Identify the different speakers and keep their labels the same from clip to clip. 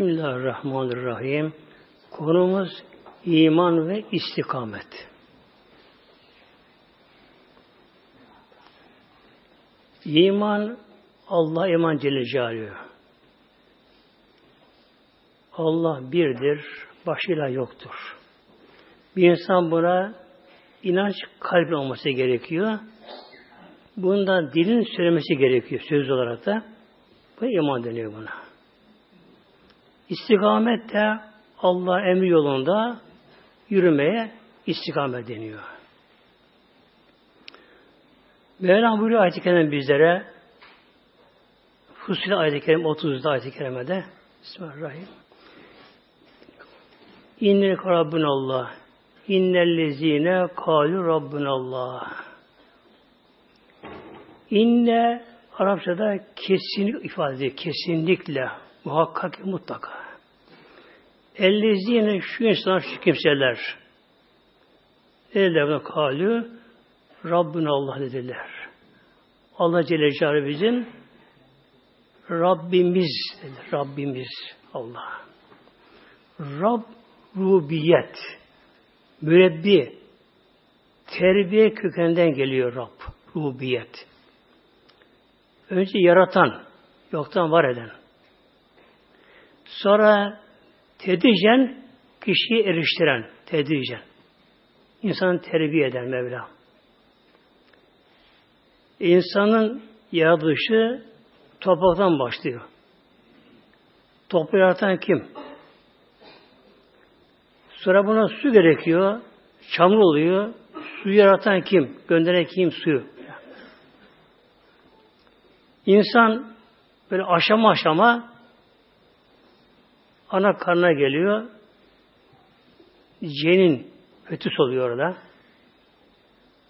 Speaker 1: Bismillahirrahmanirrahim. Konumuz iman ve istikamet. İman Allah iman Celle Celaluhu. Allah birdir, başıyla yoktur. Bir insan buna inanç kalbi olması gerekiyor. Bunda dilin söylemesi gerekiyor söz olarak da. Bu iman deniyor buna. İstikamet de Allah emri yolunda yürümeye istikamet deniyor. Mevlam buyuruyor ayet-i kerime bizlere Fusil ayet-i kerime 30'da ayet-i kerimede Bismillahirrahmanirrahim. İnne Rabbunallah İnnellezine kalu Rabbunallah İnne Arapçada kesinlik ifade. Kesinlikle, muhakkak, mutlaka. Ellezine şu insanlar, şu kimseler. Buna kalü, Rabbin Allah dediler. Allah Celle Celaluhu bizim Rabbimiz dedi. Rabbimiz Allah. Rab rubiyet. Mürebbi. Terbiye kökeninden geliyor Rab. Rubiyet. Önce yaratan, yoktan var eden. Sonra tedricen kişiyi eriştiren, tedricen. İnsanı terbiye eden Mevla. İnsanın yaratılışı topraktan başlıyor. Toprağı yaratan kim? Sonra buna su gerekiyor. Çamur oluyor. Suyu yaratan kim? Gönderen kim suyu? İnsan böyle aşama aşama ana karnına geliyor. Cenin fetüs oluyor orada.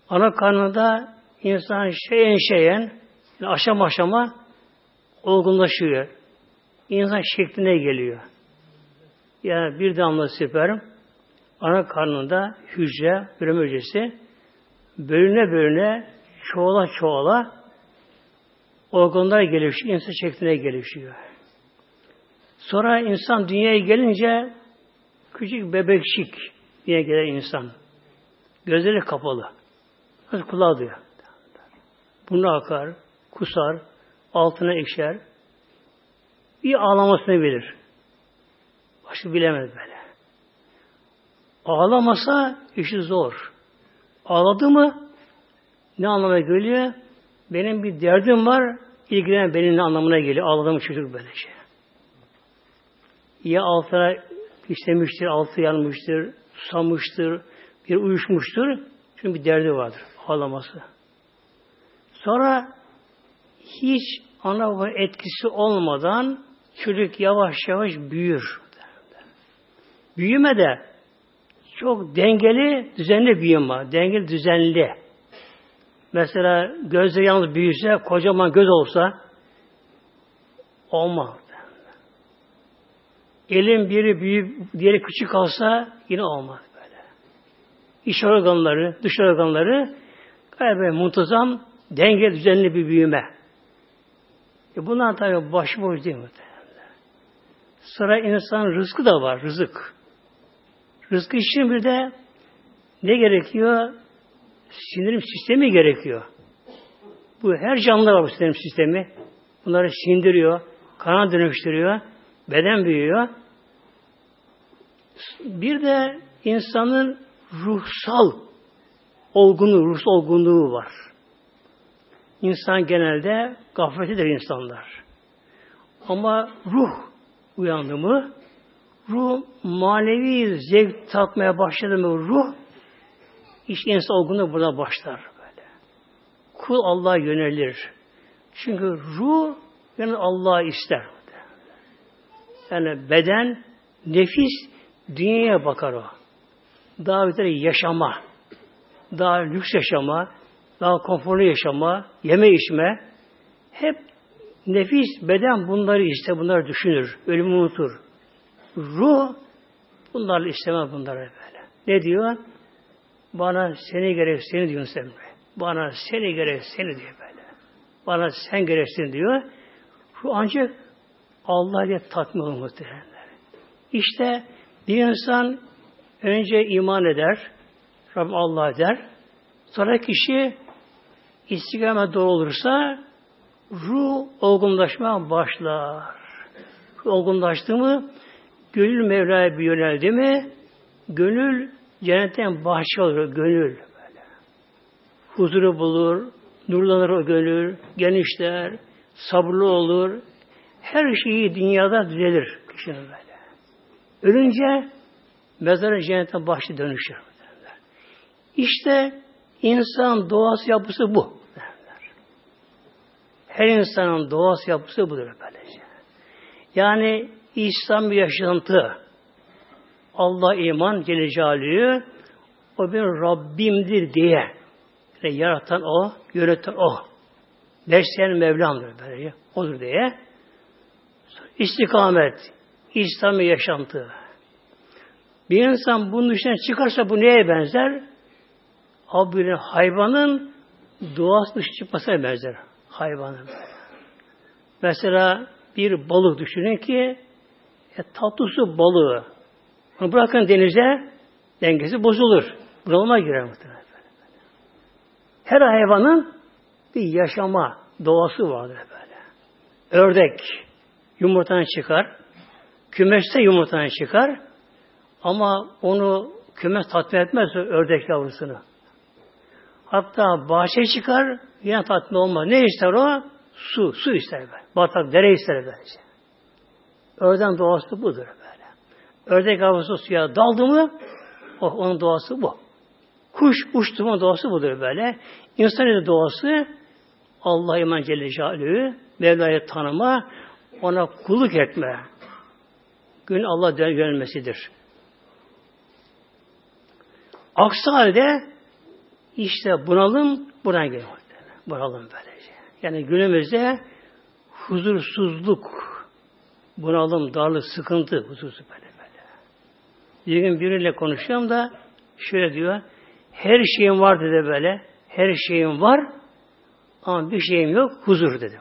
Speaker 1: Ana karnında insan şeyen şeyen yani aşama aşama olgunlaşıyor. İnsan şekline geliyor. Yani bir damla sperm ana karnında hücre, üreme hücresi bölüne bölüne çoğala çoğala organlar gelişiyor, insan şekline gelişiyor. Sonra insan dünyaya gelince küçük bebekşik diye gelen insan. Gözleri kapalı. Nasıl kulağı duyuyor. Bunu akar, kusar, altına ekşer. Bir ağlamasını bilir. Başka bilemez böyle. Ağlamasa işi zor. Ağladı mı ne anlamına geliyor? Benim bir derdim var, ilgilenen benimle anlamına geliyor. Ağladığım çocuk böyle şey. Ya altına işlemiştir, altı yanmıştır, susamıştır, bir uyuşmuştur. Çünkü bir derdi vardır. Ağlaması. Sonra hiç ana etkisi olmadan çocuk yavaş yavaş büyür. Büyüme de çok dengeli, düzenli büyüme. Dengeli, düzenli. Mesela gözleri yalnız büyüse, kocaman göz olsa olmaz. Elin biri büyük, diğeri küçük kalsa yine olmaz böyle. İç organları, dış organları gayet muntazam, denge düzenli bir büyüme. E bunlar tabi başıboş değil mi? Sıra insan rızkı da var, rızık. Rızkı için bir de ne gerekiyor? Sindirim sistemi gerekiyor. Bu her canlıda var bu sindirim sistemi. Bunları sindiriyor, kana dönüştürüyor, beden büyüyor. Bir de insanın ruhsal olgunluğu, ruhsal olgunluğu var. İnsan genelde gafletidir insanlar. Ama ruh uyandı mı, ruh manevi zevk tatmaya başladı mı ruh, işte insan olgunluğu burada başlar böyle. Kul Allah'a yönelir. Çünkü ruh yani Allah'a ister. Yani beden, nefis dünyaya bakar o. Daha bir yaşama, daha lüks yaşama, daha konforlu yaşama, yeme içme, hep nefis, beden bunları ister, bunları düşünür, ölümü unutur. Ruh bunlarla istemez bunları böyle. Ne diyor? Bana seni gerek seni diyor sen. Bana seni gerek seni diyor böyle. Bana sen gereksin diyor. Şu ancak Allah ile tatmin muhteremler. İşte bir insan önce iman eder, Rabbim Allah der. Sonra kişi istikamet doğru olursa ruh olgunlaşmaya başlar. Olgunlaştı mı gönül Mevla'ya bir yöneldi mi gönül cennetten bahçe olur. Gönül böyle. Huzuru bulur, nurlanır o gönül, genişler, sabırlı olur. Her şeyi dünyada düzelir kişinin böyle. Ölünce mezarı cennetten bahçe dönüşür. İşte insan doğası yapısı bu. Her insanın doğası yapısı budur böylece. Yani İslam bir yaşantı, Allah iman Celle o benim Rabbimdir diye yani yaratan o, yöneten o. Besleyen Mevlam'dır böyle. Odur diye. İstikamet, İslami yaşantı. Bir insan bunun dışına çıkarsa bu neye benzer? Abi hayvanın doğası dışı çıkmasına benzer. Hayvanın. Mesela bir balık düşünün ki e, tatlı su balığı. Onu bırakın denize dengesi bozulur. Bunalıma girer muhtemelen. Her hayvanın bir yaşama doğası vardır böyle. Ördek yumurtadan çıkar. Kümeste yumurtadan çıkar. Ama onu kümes tatmin etmez ördek yavrusunu. Hatta bahçe çıkar, yine tatmin olmaz. Ne ister o? Su, su ister böyle. Batak, dere ister böylece. Örden doğası budur böyle. Ördek yavrusu suya daldı mı, oh, onun doğası bu. Kuş uçtu mu doğası budur böyle. İnsanın doğası Allah iman Celle Celaluhu, Mevla'yı tanıma, ona kulluk etme. Gün Allah gelmesidir. Aksi halde işte bunalım buradan geliyor. Bunalım böylece. Yani günümüzde huzursuzluk, bunalım, darlık, sıkıntı, huzursuz böyle böyle. Bir gün biriyle konuşuyorum da şöyle diyor, her şeyim var dedi böyle, her şeyim var ama bir şeyim yok, huzur dedi.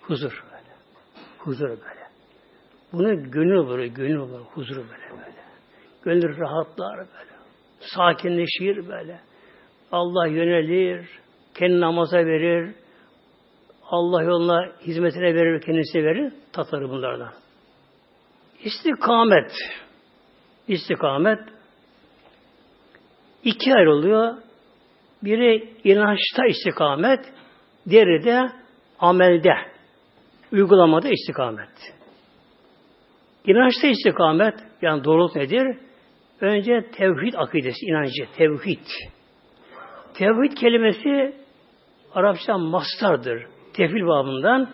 Speaker 1: Huzur böyle. Huzur böyle. Bunu gönül olur, gönül olur, huzur böyle böyle. Gönül rahatlar böyle. Sakinleşir böyle. Allah yönelir, kendi namaza verir, Allah yoluna hizmetine verir, kendisi verir, tatları bunlardan. İstikamet. İstikamet iki ayrılıyor. Biri inançta istikamet, diğeri de amelde, uygulamada istikamet. İnançta istikamet, yani doğruluk nedir? Önce tevhid akidesi, inancı, tevhid. Tevhid kelimesi Arapça mastardır. Tefil babından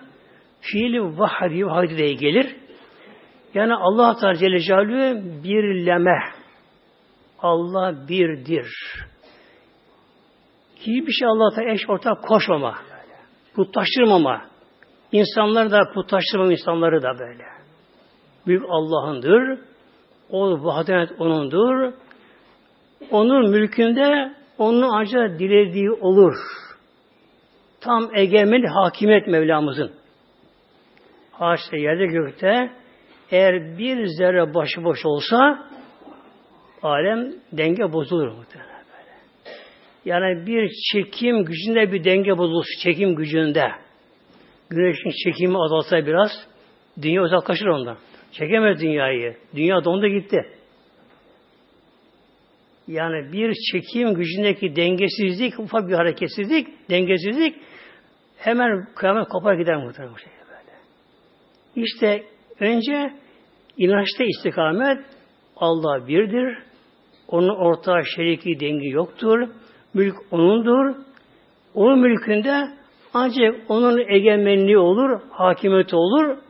Speaker 1: fiili vahdi vahdi diye gelir. Yani Allah Teala Celle Celaluhu birleme. Allah birdir. Hiçbir şey Allah'a eş ortak koşmama. Putlaştırmama. İnsanlar da putlaştırmama insanları da böyle. Büyük Allah'ındır. O vahdet O'nundur. Onun mülkünde onun ancak dilediği olur. Tam egemen hakimiyet Mevlamızın. Ağaçta yerde gökte eğer bir zerre başıboş olsa alem denge bozulur muhtemelen. Yani bir çekim gücünde bir denge bozulur. Çekim gücünde. Güneşin çekimi azalsa biraz dünya uzaklaşır ondan. Çekemez dünyayı. Dünya dondu gitti. Yani bir çekim gücündeki dengesizlik, ufak bir hareketsizlik, dengesizlik hemen kıyamet kopar gider muhtemelen bu şey böyle. İşte önce inançta istikamet Allah birdir. Onun ortağı şeriki dengi yoktur. Mülk O'nundur. Onun mülkünde ancak O'nun egemenliği olur, hakimiyeti olur.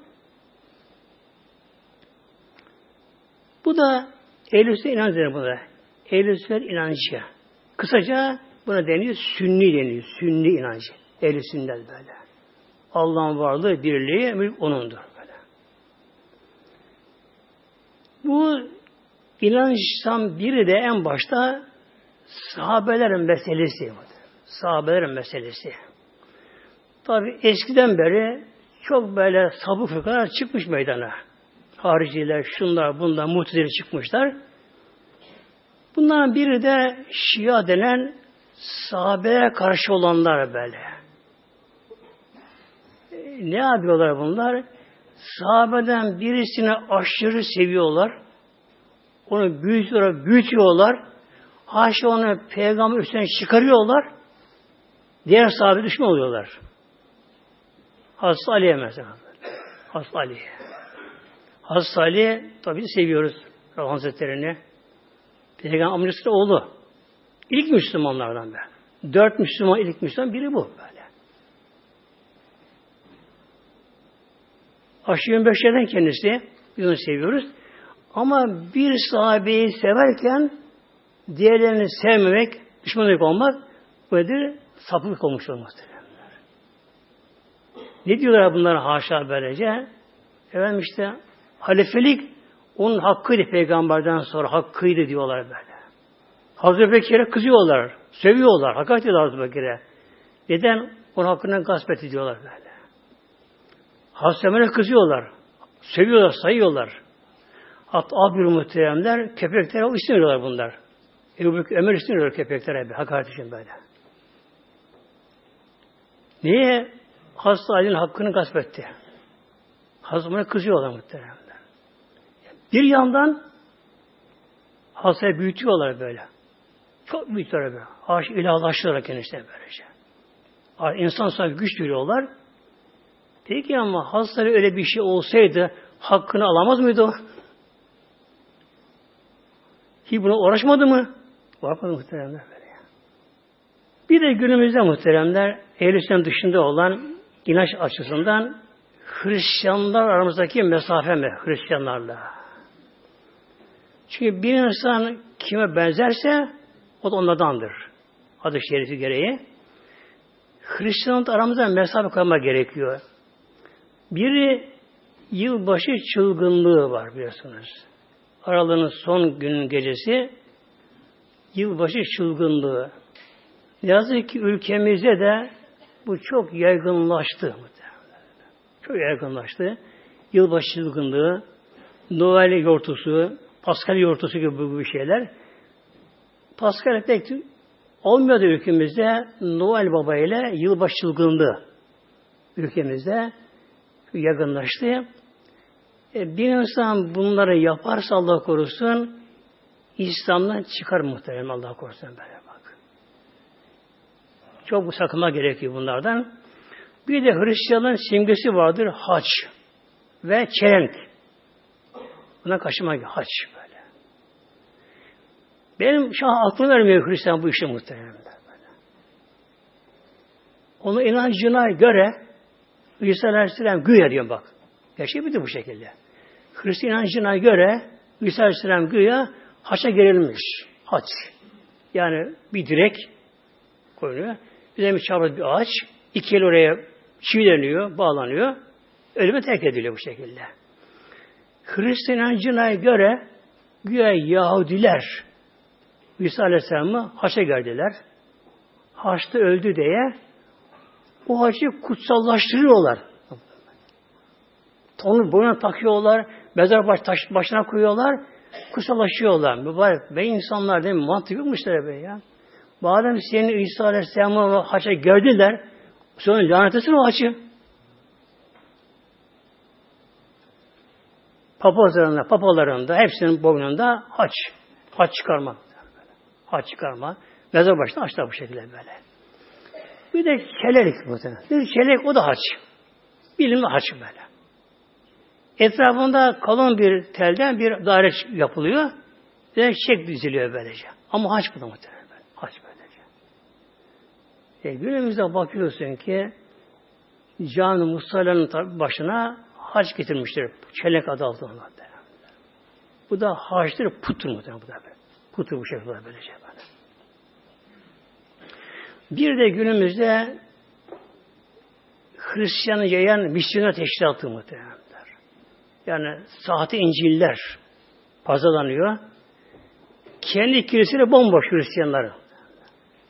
Speaker 1: Bu da Ehl-i inancı bu da. Ehl-i inancı. Kısaca buna deniyor sünni deniyor. Sünni inancı. Ehl-i sünnet böyle. Allah'ın varlığı, birliği, mülk O'nundur. Böyle. Bu inançtan biri de en başta sahabelerin meselesi. Sahabelerin meselesi. Tabi eskiden beri çok böyle sabık fıkralar çıkmış meydana. Hariciler, şunlar, bunlar, muhtedili çıkmışlar. Bunların biri de Şia denen sahabeye karşı olanlar böyle. E, ne yapıyorlar bunlar? Sahabeden birisini aşırı seviyorlar. Onu büyütüyorlar, büyütüyorlar. Haşa onu peygamber üstüne çıkarıyorlar. Diğer sahabe düşman oluyorlar. Hazreti Ali'ye mesela. Hazreti Ali. Hazreti Ali tabi seviyoruz Hazretleri'ni. Peygamber amcasının oğlu. İlk Müslümanlardan be. Dört Müslüman ilk Müslüman biri bu böyle. Aşı 25'lerden kendisi. Biz onu seviyoruz. Ama bir sahabeyi severken diğerlerini sevmemek, düşmanlık olmak bu nedir? Sapıklık olmuş olmaktır. Ne diyorlar bunlar haşa böylece? Efendim işte halifelik onun hakkıydı peygamberden sonra hakkıydı diyorlar böyle. Hazreti Bekir'e kızıyorlar, seviyorlar, hakaret ediyorlar Hazreti Bekir'e. Neden? Onun hakkından gasp etti diyorlar böyle. Hazreti Ömer'e kızıyorlar, seviyorlar, sayıyorlar. Hatta abir muhteremler, köpeklere istemiyorlar bunlar. Ebu Bekir, Ömer istemiyorlar köpeklere, hakaret için böyle. Niye? Hazreti Ali'nin hakkını gasp etti. Hazreti Ömer'e kızıyorlar muhteremler. Bir yandan Hazreti büyütüyorlar böyle. Çok büyütüyorlar böyle. Haş ilahlaştırıyorlar kendisine böylece. İnsan sahibi güç veriyorlar. Peki ama Hazreti öyle bir şey olsaydı hakkını alamaz mıydı o? Ki buna uğraşmadı mı? Uğraşmadı muhteremler böyle. Bir de günümüzde muhteremler ehl dışında olan inanç açısından Hristiyanlar aramızdaki mesafe mi Hristiyanlarla? Çünkü bir insan kime benzerse o da onlardandır. Adı şerifi gereği. Hristiyanlık aramızda mesafe koyma gerekiyor. Biri yılbaşı çılgınlığı var biliyorsunuz. Aralığın son günün gecesi yılbaşı çılgınlığı. Yazık ki ülkemizde de bu çok yaygınlaştı. Çok yaygınlaştı. Yılbaşı çılgınlığı, Noel yortusu, Pascal yortusu gibi bu şeyler. Pascal pek olmuyordu ülkemizde. Noel Baba ile yılbaşı çılgınlığı ülkemizde yaygınlaştı. E, bir insan bunları yaparsa Allah korusun İslam'dan çıkar muhtemelen Allah korusun böyle bak. Çok sakınma gerekiyor bunlardan. Bir de Hristiyanların simgesi vardır haç ve çelenk. Buna kaçırmak haç böyle. Benim şu an aklım vermiyor Hristiyan bu işe muhtemelen. Böyle. Onun inancına göre İsa Aleyhisselam güya diyorum bak. Gerçek bir bu şekilde. Hristiyan inancına göre İsa Aleyhisselam güya haça gerilmiş. Haç. Yani bir direk koyuluyor. Bir çabuk bir ağaç. İki el oraya çivileniyor, bağlanıyor. Ölüme terk ediliyor bu şekilde. Hristiyan inancına göre güya Yahudiler İsa Aleyhisselam'ı haça geldiler. Haçta öldü diye o haçı kutsallaştırıyorlar. Onu boyuna takıyorlar, mezar baş, taş, başına koyuyorlar, kutsallaşıyorlar. Mübarek be insanlar değil mi? Mantık yokmuşlar be ya. Madem senin İsa Aleyhisselam'ı haça gördüler, sonra lanet etsin o haçı. Papazlarında, papalarında, hepsinin boynunda haç. Haç çıkarma. Haç çıkarma. Mezar başına açlar bu şekilde böyle. Bir de kelelik muhtemelen. Bir kelek o da haç. Bilimli haç böyle. Etrafında kalın bir telden bir daire yapılıyor. Ve çiçek diziliyor böylece. Ama haç bu da muhtemelen. Haç böylece. E, günümüzde bakıyorsun ki cami musallanın başına haç getirmiştir. Çelenk adı altında. Bu da haçtır, putur muhtemelen bu da böyle. Putur bu şekilde böylece böyle. Bir de günümüzde Hristiyanı yayan misyoner teşkilatı muhtemelen. Yani sahte İncil'ler pazarlanıyor. Kendi kiliseleri bomboş Hristiyanları.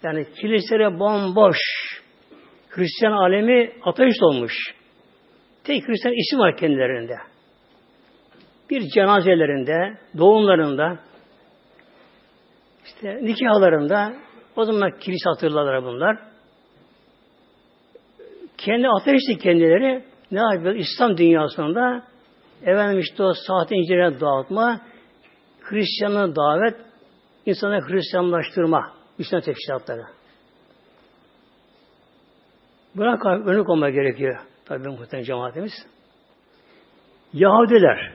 Speaker 1: Yani kiliseleri bomboş. Hristiyan alemi ateist olmuş. Tek Hristiyan isim var kendilerinde. Bir cenazelerinde, doğumlarında, işte nikahlarında o zaman kilise hatırlarlar bunlar. Kendi ateşti kendileri ne yapıyor? İslam dünyasında efendim işte o sahte incirleri dağıtma, Hristiyanlığı davet, insanları Hristiyanlaştırma, Müslüman teşkilatları. Buna önlük olmak gerekiyor. Tabi muhtemelen cemaatimiz. Yahudiler.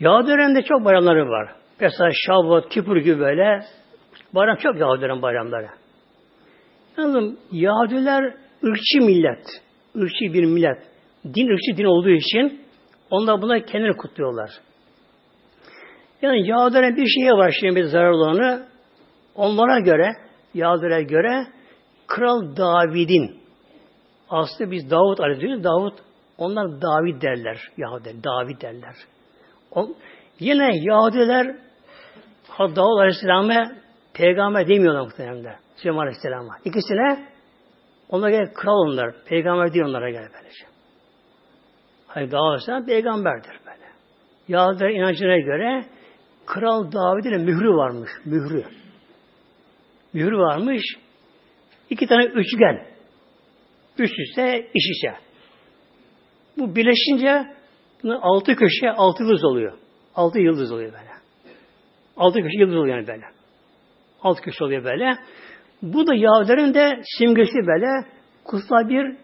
Speaker 1: Yahudilerin de çok bayramları var. Mesela Şavuot, Kipur gibi böyle bayram çok Yahudilerin bayramları. Yalnız Yahudiler ırkçı millet. ırkçı bir millet. Din ırkçı din olduğu için onlar buna kendini kutluyorlar. Yani Yahudilerin bir şeye var şimdi bir zarar olanı onlara göre Yahudilere göre Kral David'in aslında biz Davut Aleyhisselam Davut onlar David derler Yahudi David derler. O, yine Yahudiler Davut Aleyhisselam'a peygamber demiyorlar muhtemelen. Süleyman Aleyhisselam'a. İkisine onlar göre kral onlar. Peygamber değil onlara göre böylece. Hayır Davut Aleyhisselam peygamberdir böyle. Yahudiler inancına göre Kral David'in mührü varmış. Mührü. Mührü varmış. İki tane üçgen. Üst üste, iş içe. Bu birleşince altı köşe altı yıldız oluyor. Altı yıldız oluyor böyle. Altı köşe yıldız oluyor yani böyle. Altı köşe oluyor böyle. Bu da Yahudilerin de simgesi böyle. Kutsal bir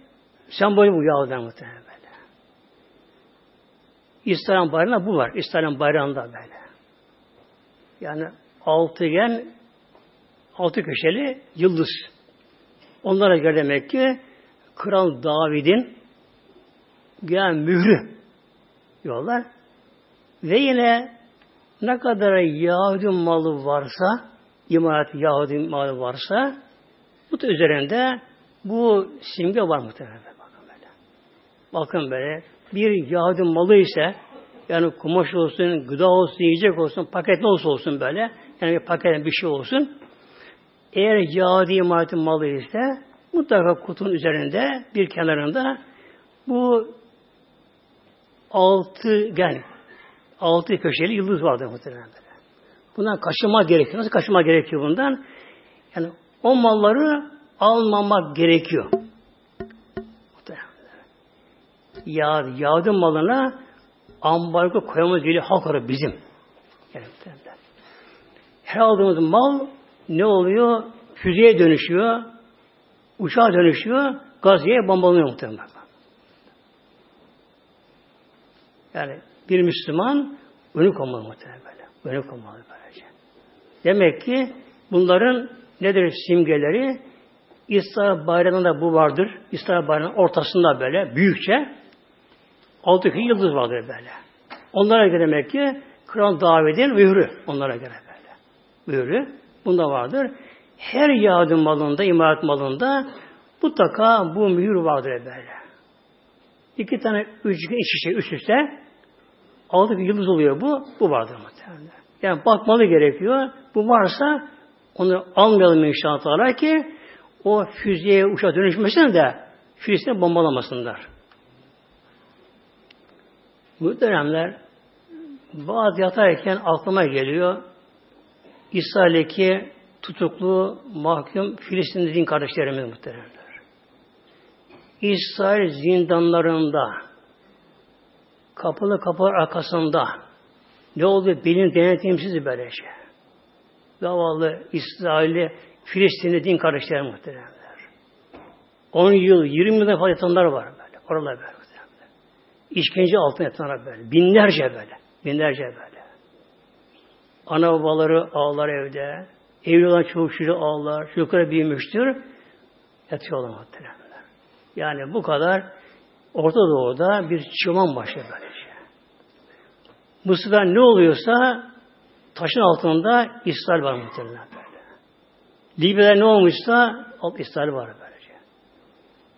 Speaker 1: sembolü bu Yahudilerin muhtemelen böyle. İslam bayrağında bu var. İslam bayrağında böyle. Yani altıgen altı köşeli yıldız. Onlara göre demek ki Kral David'in yani mührü diyorlar. Ve yine ne kadar Yahudi malı varsa, imarat Yahudi malı varsa, bu üzerinde bu simge var muhtemelen. Bakın böyle. Bakın böyle. Bir Yahudi malı ise yani kumaş olsun, gıda olsun, yiyecek olsun, paket ne olsun böyle. Yani bir paket bir şey olsun. Eğer Yahudi imaretin malı ise mutlaka kutunun üzerinde bir kenarında bu altı gen, altı köşeli yıldız vardır muhtemelen. Bundan kaçınmak gerekiyor. Nasıl kaçınmak gerekiyor bundan? Yani o malları almamak gerekiyor. Ya, Yahudi malına ambargo koyamaz değil halk arası bizim. Her aldığımız mal ne oluyor? Füzeye dönüşüyor, uçağa dönüşüyor, gazeye bombalanıyor muhtemelen. Yani bir Müslüman önü olmalı muhtemelen böyle. Önü olmalı böylece. Demek ki bunların nedir simgeleri? İsra bayrağında bu vardır. İsra bayrağının ortasında böyle büyükçe altı yıldız vardır böyle. Onlara göre demek ki Kral David'in mührü. Onlara göre böyle. Mührü. Bunda vardır. Her yardım malında, imaret malında mutlaka bu mühür vardır böyle. İki tane üçgen iç içe üst üste altı yıldız oluyor bu. Bu vardır muhtemelen. Yani bakmalı gerekiyor. Bu varsa onu almayalım inşallah ki o füzeye uçağa dönüşmesin de füzesine bombalamasınlar. Bu dönemler bazı yatarken aklıma geliyor. İsrail'deki tutuklu, mahkum Filistinli din kardeşlerimiz muhtemelenler. İsrail zindanlarında kapalı kapılar arkasında ne oldu bilin denetimsiz böyle şey. Zavallı İsrail'i Filistinli din kardeşler muhtemelenler. 10 yıl, 20 yıldan fazla yatanlar var böyle. Oralar böyle muhtemelenler. İşkence altına yatanlar böyle. Binlerce böyle. Binlerce böyle. Ana babaları ağlar evde. Evli olan çoğu çocuğu ağlar. Çocukları büyümüştür. Yatıyorlar muhtemelen. Yani bu kadar Orta Doğu'da bir çıman başlıyor böylece. Mısır'da ne oluyorsa taşın altında İsrail var muhtemelen böyle. Libya'da ne olmuşsa alt İsrail var böylece.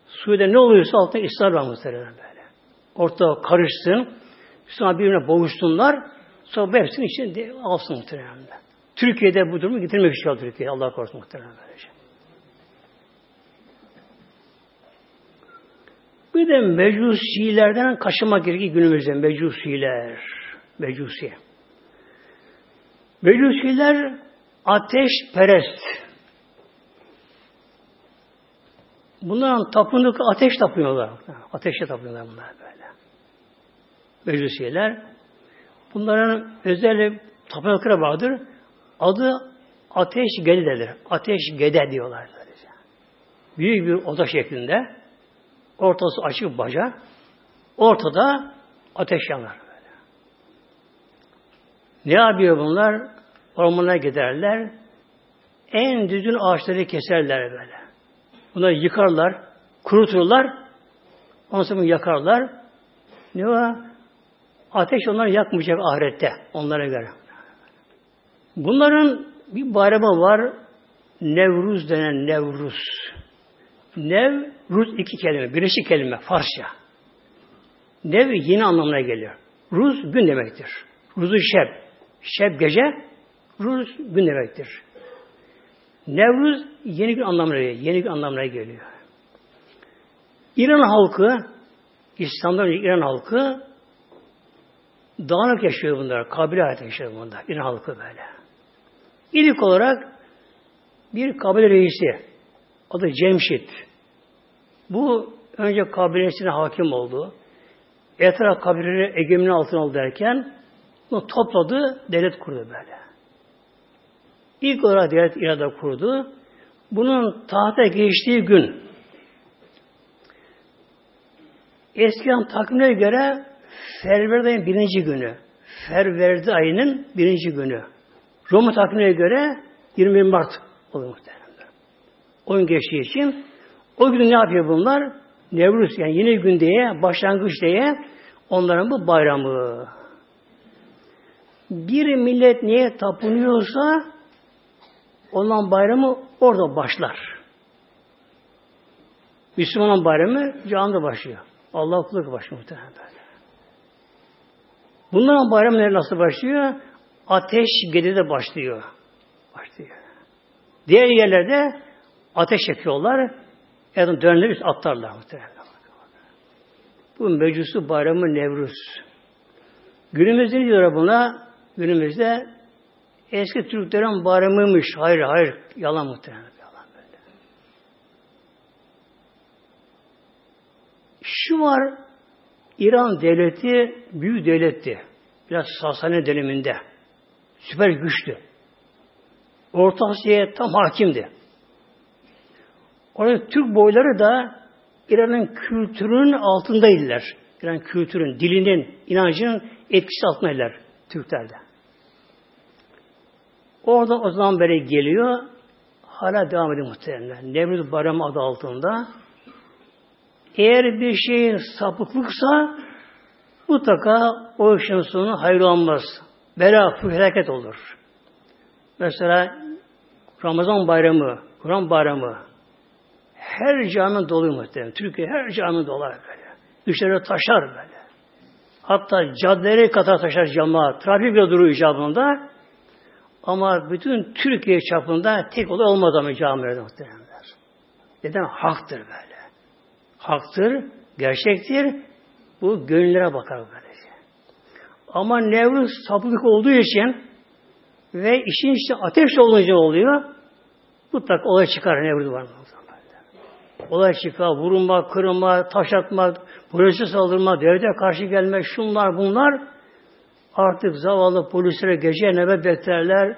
Speaker 1: Suriye'de ne oluyorsa altta İsrail var muhtemelen böyle. Orta karışsın, sonra birbirine boğuşsunlar, sonra hepsini içinde alsın muhtemelen. Türkiye'de bu durumu getirmek istiyor Türkiye. Allah korusun muhtemelen böylece. Bir de mecusilerden kaçınmak gerekiyor günümüzde. Mecusiler. Mecusi. Mecusiler ateş perest. Bunların tapındık ateş tapıyorlar. Ateşe tapıyorlar bunlar böyle. Mecusiler. Bunların özel tapınakları vardır. Adı ateş gededir. Ateş gede diyorlar. Böylece. Büyük bir oda şeklinde. Ortası açık baca. Ortada ateş yanar. Böyle. Ne yapıyor bunlar? Ormana giderler. En düzgün ağaçları keserler böyle. Bunları yıkarlar, kuruturlar. Ondan sonra yakarlar. Ne o? Ateş onları yakmayacak ahirette onlara göre. Bunların bir bayramı var. Nevruz denen Nevruz. Nev, Ruz iki kelime. Birleşik kelime. Farsça. Nev yeni anlamına geliyor. Ruz gün demektir. Ruzu şeb. Şeb gece. Ruz gün demektir. Nevruz yeni gün anlamına geliyor. Yeni gün anlamına geliyor. İran halkı İslam'dan İran halkı dağınık yaşıyor bunlar. Kabile hayatı yaşıyor bunlar. İran halkı böyle. İlk olarak bir kabile reisi adı Cemşit. Bu önce kabilesine hakim oldu. Etraf kabileleri egemenin altına aldı derken bunu topladı, devlet kurdu böyle. İlk olarak devlet irada kurdu. Bunun tahta geçtiği gün eskiden takvimlere göre Ferverdi ayının birinci günü. Ferverdi ayının birinci günü. Roma takvimine göre 21 Mart oluyor muhtemelen. O gün geçtiği için o gün ne yapıyor bunlar? Nevruz yani yeni gün diye, başlangıç diye onların bu bayramı. Bir millet niye tapınıyorsa ondan bayramı orada başlar. Müslümanın bayramı camide başlıyor. Allah kulluk başlıyor muhtemelen. Bunların bayramı nasıl başlıyor? Ateş gedede başlıyor. Başlıyor. Diğer yerlerde ateş yakıyorlar. Yani dönerler üst atlarlar. Bu mecusu bayramı Nevruz. Günümüzde ne diyorlar buna? Günümüzde eski Türklerin bayramıymış. Hayır hayır. Yalan muhtemelen. Yalan böyle. Şu var İran devleti büyük devletti. Biraz Sasani döneminde. Süper güçlü. Orta Asya'ya tam hakimdi. Orada Türk boyları da İran'ın kültürünün altındaydılar. İran kültürün, dilinin, inancının etkisi altındaydılar Türklerde. Orada o zaman beri geliyor. Hala devam ediyor muhtemelen. Nevruz Bayram adı altında. Eğer bir şeyin sapıklıksa mutlaka o işin sonu hayır olmaz. Bela, felaket olur. Mesela Ramazan bayramı, Kur'an bayramı, her cami dolu muhtemelen. Türkiye her cami dolar böyle. Dışarı taşar böyle. Hatta caddeleri kadar taşar cemaat. Trafik bile duruyor icabında. Ama bütün Türkiye çapında tek olay olmaz ama camilerde muhtemelenler. Neden? Haktır böyle. Haktır, gerçektir. Bu gönüllere bakar böylece. Ama Nevruz saplık olduğu için ve işin işte ateş olunca oluyor. Mutlaka olay çıkar Nevruz var mı? olay çıkar, vurulma, kırılma, taş atma, polise saldırma, devlete karşı gelme, şunlar bunlar artık zavallı polislere gece nöbet beklerler.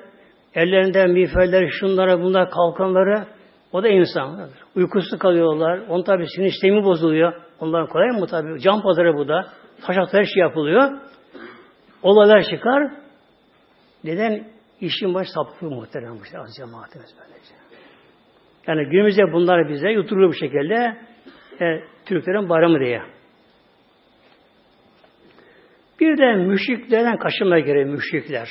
Speaker 1: Ellerinden miğferleri, şunlara, bunlar kalkanları o da insan. Uykusu kalıyorlar. Onun tabi sinir sistemi bozuluyor. Onların kolay mı tabi? Can pazarı bu da. Taş her şey yapılıyor. Olaylar çıkar. Neden? İşin baş sapıklığı muhterem işte az cemaatimiz böylece. Yani günümüzde bunlar bize yutulur bu şekilde e, Türklerin bayramı diye. Bir de müşriklerden kaçınmaya gerekiyor müşrikler.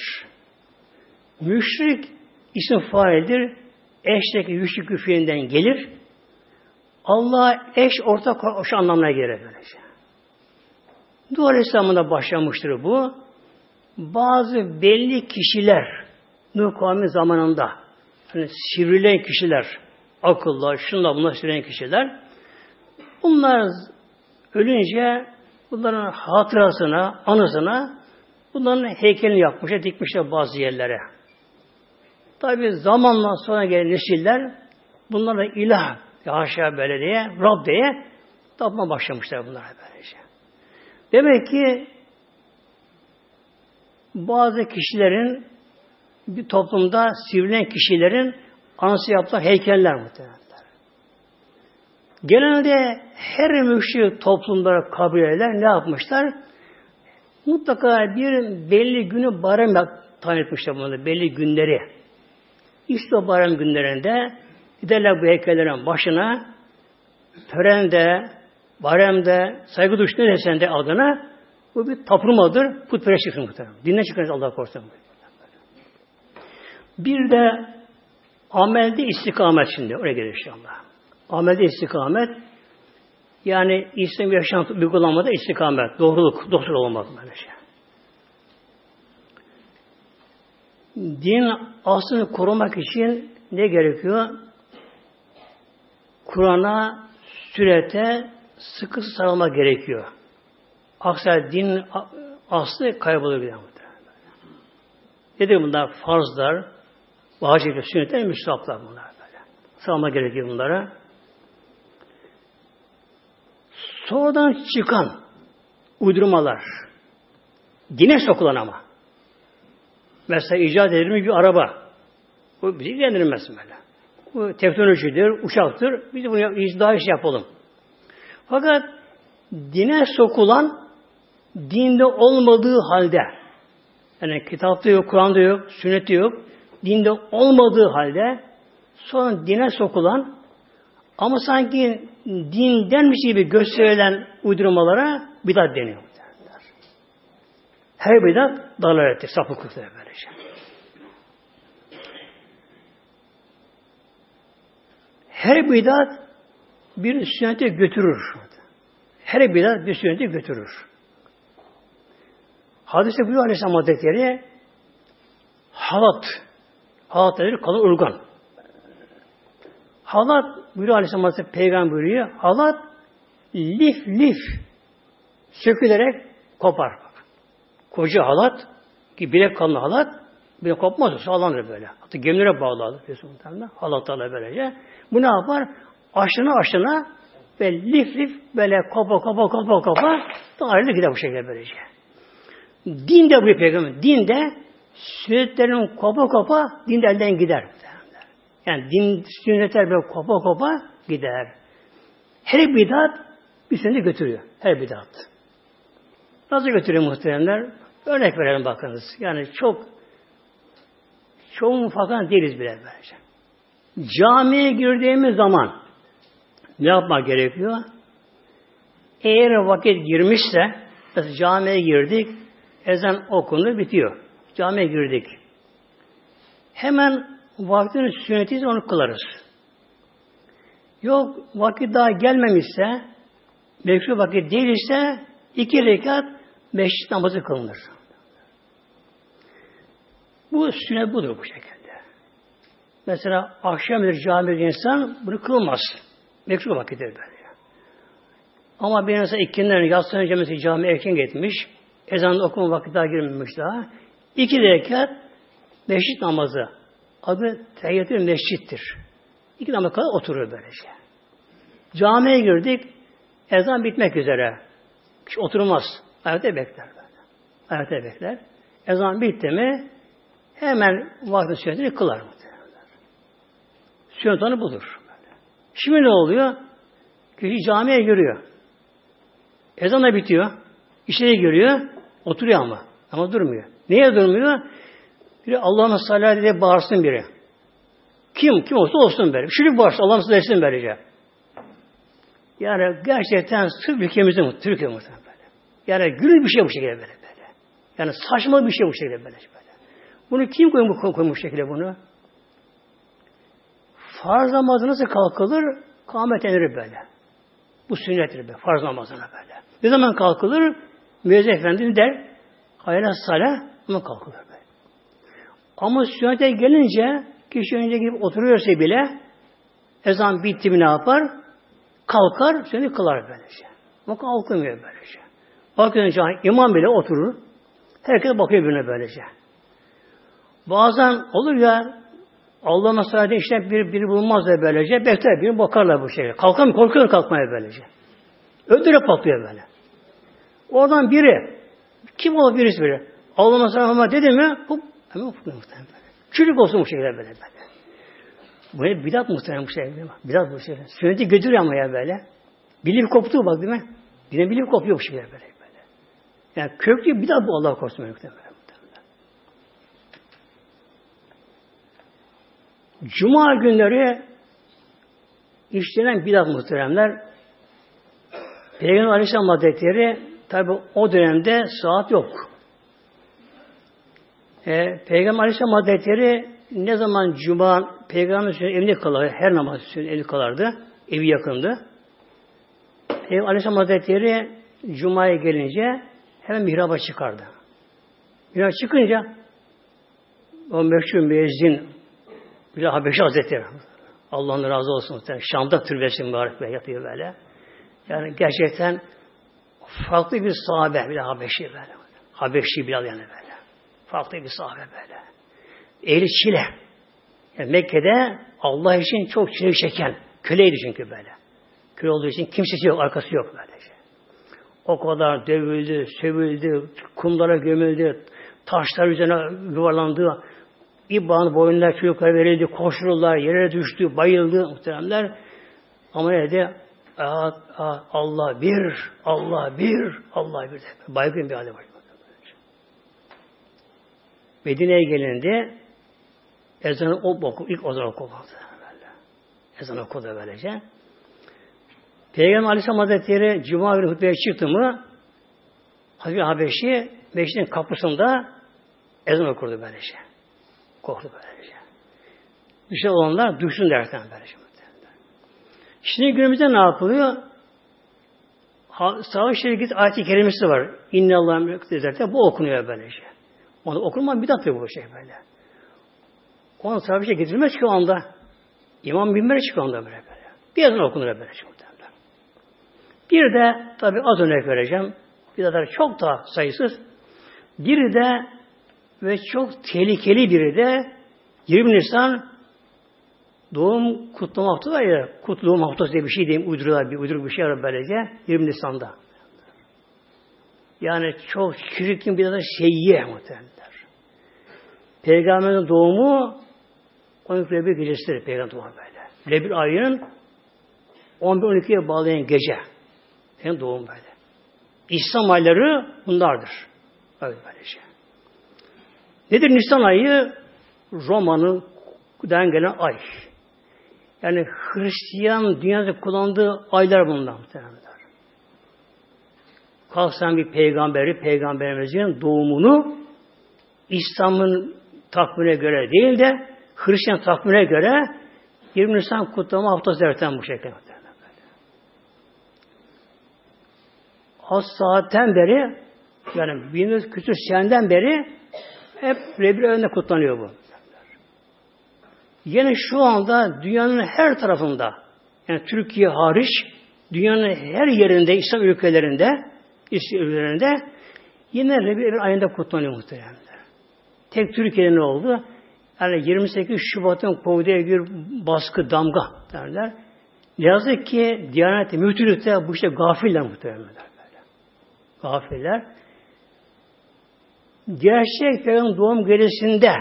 Speaker 1: Müşrik isim faildir. Eşteki müşrik fiilinden gelir. Allah eş ortak şu anlamına gelir böylece. Duvar İslam'ında başlamıştır bu. Bazı belli kişiler Nuh kavmi zamanında hani sivrilen kişiler akıllar, şunlar bunlar söyleyen kişiler. Bunlar ölünce bunların hatırasına, anısına bunların heykelini yapmışlar, dikmişler bazı yerlere. Tabi zamanla sonra gelen nesiller bunlara ilah, haşa böyle diye, Rab diye tapma başlamışlar bunlara böylece. Demek ki bazı kişilerin bir toplumda sivrilen kişilerin anısı yaptığı heykeller muhtemelen. Genelde her müşrik toplumlara kabileler ne yapmışlar? Mutlaka bir belli günü barem tayin etmişler bunu, belli günleri. İşte o barem günlerinde giderler bu heykellerin başına törende, baremde, saygı desen de adına bu bir tapınmadır, putperestliktir muhtemelen. Dinden çıkarız Allah korusun. Bir de amelde istikamet şimdi. Oraya gelir inşallah. Amelde istikamet yani İslam yaşantı uygulamada istikamet, doğruluk, doktor olmak böyle şey. Din aslını korumak için ne gerekiyor? Kur'an'a, sürete sıkı sarılma gerekiyor. Aksi din aslı kaybolur bir Nedir bunlar? Farzlar, vacipler, sünnetler, müstahaplar bunlar böyle. Sarılma gerekiyor bunlara. Sonradan çıkan uydurmalar, dine sokulan ama. Mesela icat edilmiş bir araba. Bu bizi ilgilendirmez böyle. Bu teknolojidir, uçaktır. Biz bunu daha iş yapalım. Fakat dine sokulan dinde olmadığı halde yani kitapta yok, Kur'an'da yok, sünnette yok, dinde olmadığı halde sonra dine sokulan ama sanki dindenmiş gibi gösterilen uydurmalara bidat deniyor. Her bidat dalalettir, sapıklıktır böylece. Her bidat bir sünnete götürür. Her bidat bir sünnete götürür. Hadiste buyuruyor Aleyhisselam Hazretleri halat halat nedir? Kalın urgan. Halat buyuruyor Aleyhisselam Hazretleri peygamber buyuruyor. Halat lif lif sökülerek kopar. Koca halat ki bilek kalın halat bile kopmaz. Sağlanır böyle. Hatta gemilere bağlı halatlarla böylece. Bu ne yapar? Aşına aşına ve lif lif böyle kopa kopa kopa kopa dairede gider bu şekilde böylece. Din de bu peygamber. Din de sünnetlerin kopa kopa din de elden gider. Yani din sünnetler böyle kopa kopa gider. Her bidat bir sünneti götürüyor. Her bidat. Nasıl götürüyor muhteremler? Örnek verelim bakınız. Yani çok çoğun fakat değiliz bile böylece. Camiye girdiğimiz zaman ne yapmak gerekiyor? Eğer vakit girmişse mesela camiye girdik ezan okundu bitiyor. Camiye girdik. Hemen vaktin sünnetiyiz onu kılarız. Yok vakit daha gelmemişse mekruh vakit değilse iki rekat meşrit namazı kılınır. Bu sünnet budur bu şekilde. Mesela akşam bir camide insan bunu kılmaz. Mekruh vakittir böyle. Ama bir insan ikinden yatsı önce mesela cami erken gitmiş. Ezan okuma vakit daha girmemiş daha. İki rekat meşrit namazı. Adı tehiyyatül mescittir. İki namaz kadar oturur böylece. Camiye girdik. Ezan bitmek üzere. Hiç oturmaz. Ayakta bekler. Ayakta bekler. Ezan bitti mi hemen vakti sünnetini kılar. Sünnet onu budur. Şimdi ne oluyor? Kişi camiye giriyor. Ezan da bitiyor. İşleri görüyor. Oturuyor ama. Ama durmuyor. Niye durmuyor? Biri Allah'ın sallallahu diye bağırsın biri. Kim? Kim olsa olsun böyle. Şunu bağırsın. Allah'ın sallallahu etsin böylece. Yani gerçekten sırf ülkemizde mi? Türkiye muhtemelen böyle. Yani gül bir şey bu şekilde böyle. böyle. Yani saçma bir şey bu şekilde böyle. böyle. Bunu kim koymuş, koymuş şekilde bunu? Farz namazı nasıl kalkılır? Kâmet denir böyle. Bu sünnettir be. Farz namazına böyle. Ne zaman kalkılır? Müezzin Efendi der hayra sale ama kalkılır böyle. Ama sünnete gelince kişi önce gidip oturuyorsa bile ezan bitti mi ne yapar? Kalkar, sünnet kılar böylece. Bakın okumuyor böylece. Bakınca imam bile oturur. Herkes bakıyor birbirine böylece. Bazen olur ya Allah mesela işte bir, biri bulunmaz da böylece. Bekler biri bakarlar bu şeye. Kalkamıyor, korkuyor kalkmaya böylece. Ödüre patlıyor böyle. Oradan biri, kim olur birisi biri. Allah mesela ama dedi mi, hop, hemen okuyor muhtemelen. Çürük olsun bu şekilde böyle böyle. Bu ne bidat muhtemelen bu şey. Bidat bu şey. Sünneti götürüyor ama ya böyle. Bilim koptu bak değil mi? Yine bilim kopuyor bu şekilde böyle. böyle. Yani köklü bidat bu Allah korusun muhtemelen. Cuma günleri işlenen bidat muhteremler Peygamber Aleyhisselam Hazretleri tabi o dönemde saat yok. E, Peygamber Aleyhisselam Hazretleri ne zaman Cuma Peygamber evinde kalır, her namaz için evde kalardı. Evi yakındı. Peygamber Aleyhisselam Hazretleri Cuma'ya gelince hemen mihraba çıkardı. Mihraba çıkınca o meşhur müezzin bir Habeşi Hazretleri Allah'ın razı olsun. Şam'da türbesi mübarek yatıyor böyle. Yani gerçekten farklı bir sahabe bir Habeşi böyle. Habeşi Bilal yani böyle. Farklı bir sahabe böyle. Ehli çile. Yani Mekke'de Allah için çok çile çeken köleydi çünkü böyle. Köle olduğu için kimsesi yok, arkası yok böylece. O kadar dövüldü, sövüldü, kumlara gömüldü, taşlar üzerine yuvarlandı, İbban boyunlar çocuklar verildi, koşulurlar, yere düştü, bayıldı muhteremler. Ama ne Allah bir, Allah bir, Allah bir. Baygın bir hali var. Medine'ye gelindi. Ezanı o oku, ilk ezan okudu. Ezan okudu böylece. Peygamber Aleyhisselam Hazretleri Cuma günü hutbeye çıktı mı Hazreti Habeşi Meşridin kapısında ezan okurdu böylece. Korktu böylece. Düşe olanlar düşsün derken böylece. Şimdi günümüzde ne yapılıyor? Savaş şerifet ayet-i kerimesi var. İnne Allah'ın mülkü Bu okunuyor böylece. Onu okunma bidattır bu şey böyle. Onu savaşa getirilmez şu anda. İmam minbere çıkıyor onda böyle böyle. Bir yazın okunur böyle şey Bir de tabi az örnek vereceğim. Bidatlar çok daha sayısız. Biri de ve çok tehlikeli biri de 20 Nisan doğum kutlama haftası var ya, kutlu haftası diye bir şey diyeyim, uyduruyorlar, bir uyduruk bir şey var böylece, 20 Nisan'da. Yani çok çirkin bir de şeyye muhtemelenler. Peygamberin doğumu 12 Rebir gecesidir Peygamber böyle. Rebir ayının 11-12'ye bağlayan gece. Peygamber doğum böyle. İslam ayları bunlardır. Öyle böylece. Nedir Nisan ayı? Roma'nın gelen ay. Yani Hristiyan dünyada kullandığı aylar muhtemelenler. Kalksan bir peygamberi, peygamberimizin doğumunu İslam'ın takvimine göre değil de Hristiyan takvimine göre 20 Nisan kutlama haftası derken bu şekilde. Az saatten beri yani 1900 küsur seneden beri hep Rebir önünde kutlanıyor bu. Yine şu anda dünyanın her tarafında, yani Türkiye hariç, dünyanın her yerinde, İslam ülkelerinde, İslam ülkelerinde yine Rebir ayında kutlanıyor muhtemelen. Tek Türkiye'de ne oldu? Yani 28 Şubat'ın Covid'e bir baskı damga derler. Yazık ki Diyanet müftülükte bu işte gafiller muhtemelen. Gafiller gerçek doğum gecesinde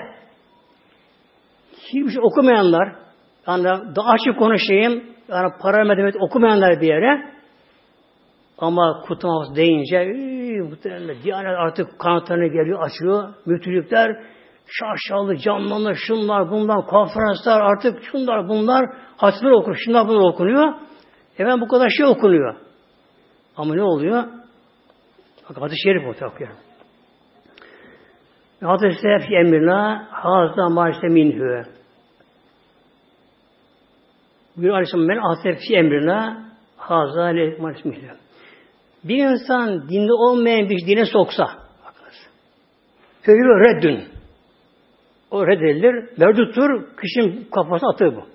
Speaker 1: hiçbir şey okumayanlar yani daha açık konuşayım yani para medemet okumayanlar bir yere ama kutlaması deyince muhtemelen Diyanet artık kanatlarını geliyor, açıyor. Müftülükler şaşalı, canlanır, şunlar, bunlar, konferanslar artık şunlar, bunlar, hatipler okunuyor, şunlar, bunlar okunuyor. Hemen bu kadar şey okunuyor. Ama ne oluyor? Bak hadis-i şerif okuyor. Hadise fi emrina hazda marşte minhü. Bir Aleyhisselam ben hadise fi emrina marşte minhü. Bir insan dinde olmayan bir dine soksa bakınız. Fevri reddün. O reddedilir. Merduttur. Kişinin kafasına atır bu.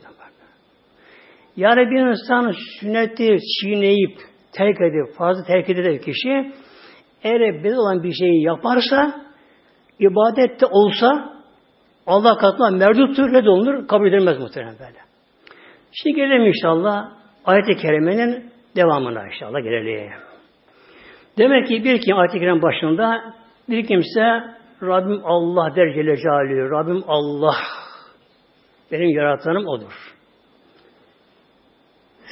Speaker 1: Yani bir insan sünneti çiğneyip terk edip, fazla terk edip kişi eğer bedel olan bir şeyi yaparsa ibadette olsa Allah katına merduttur, reddolunur, kabul edilmez muhtemelen böyle. Şimdi gelelim inşallah ayet-i kerimenin devamına inşallah gelelim. Demek ki bir kim ayet-i kerem başında bir kimse Rabbim Allah der Celle Celaluhu. Rabbim Allah. Benim yaratanım odur.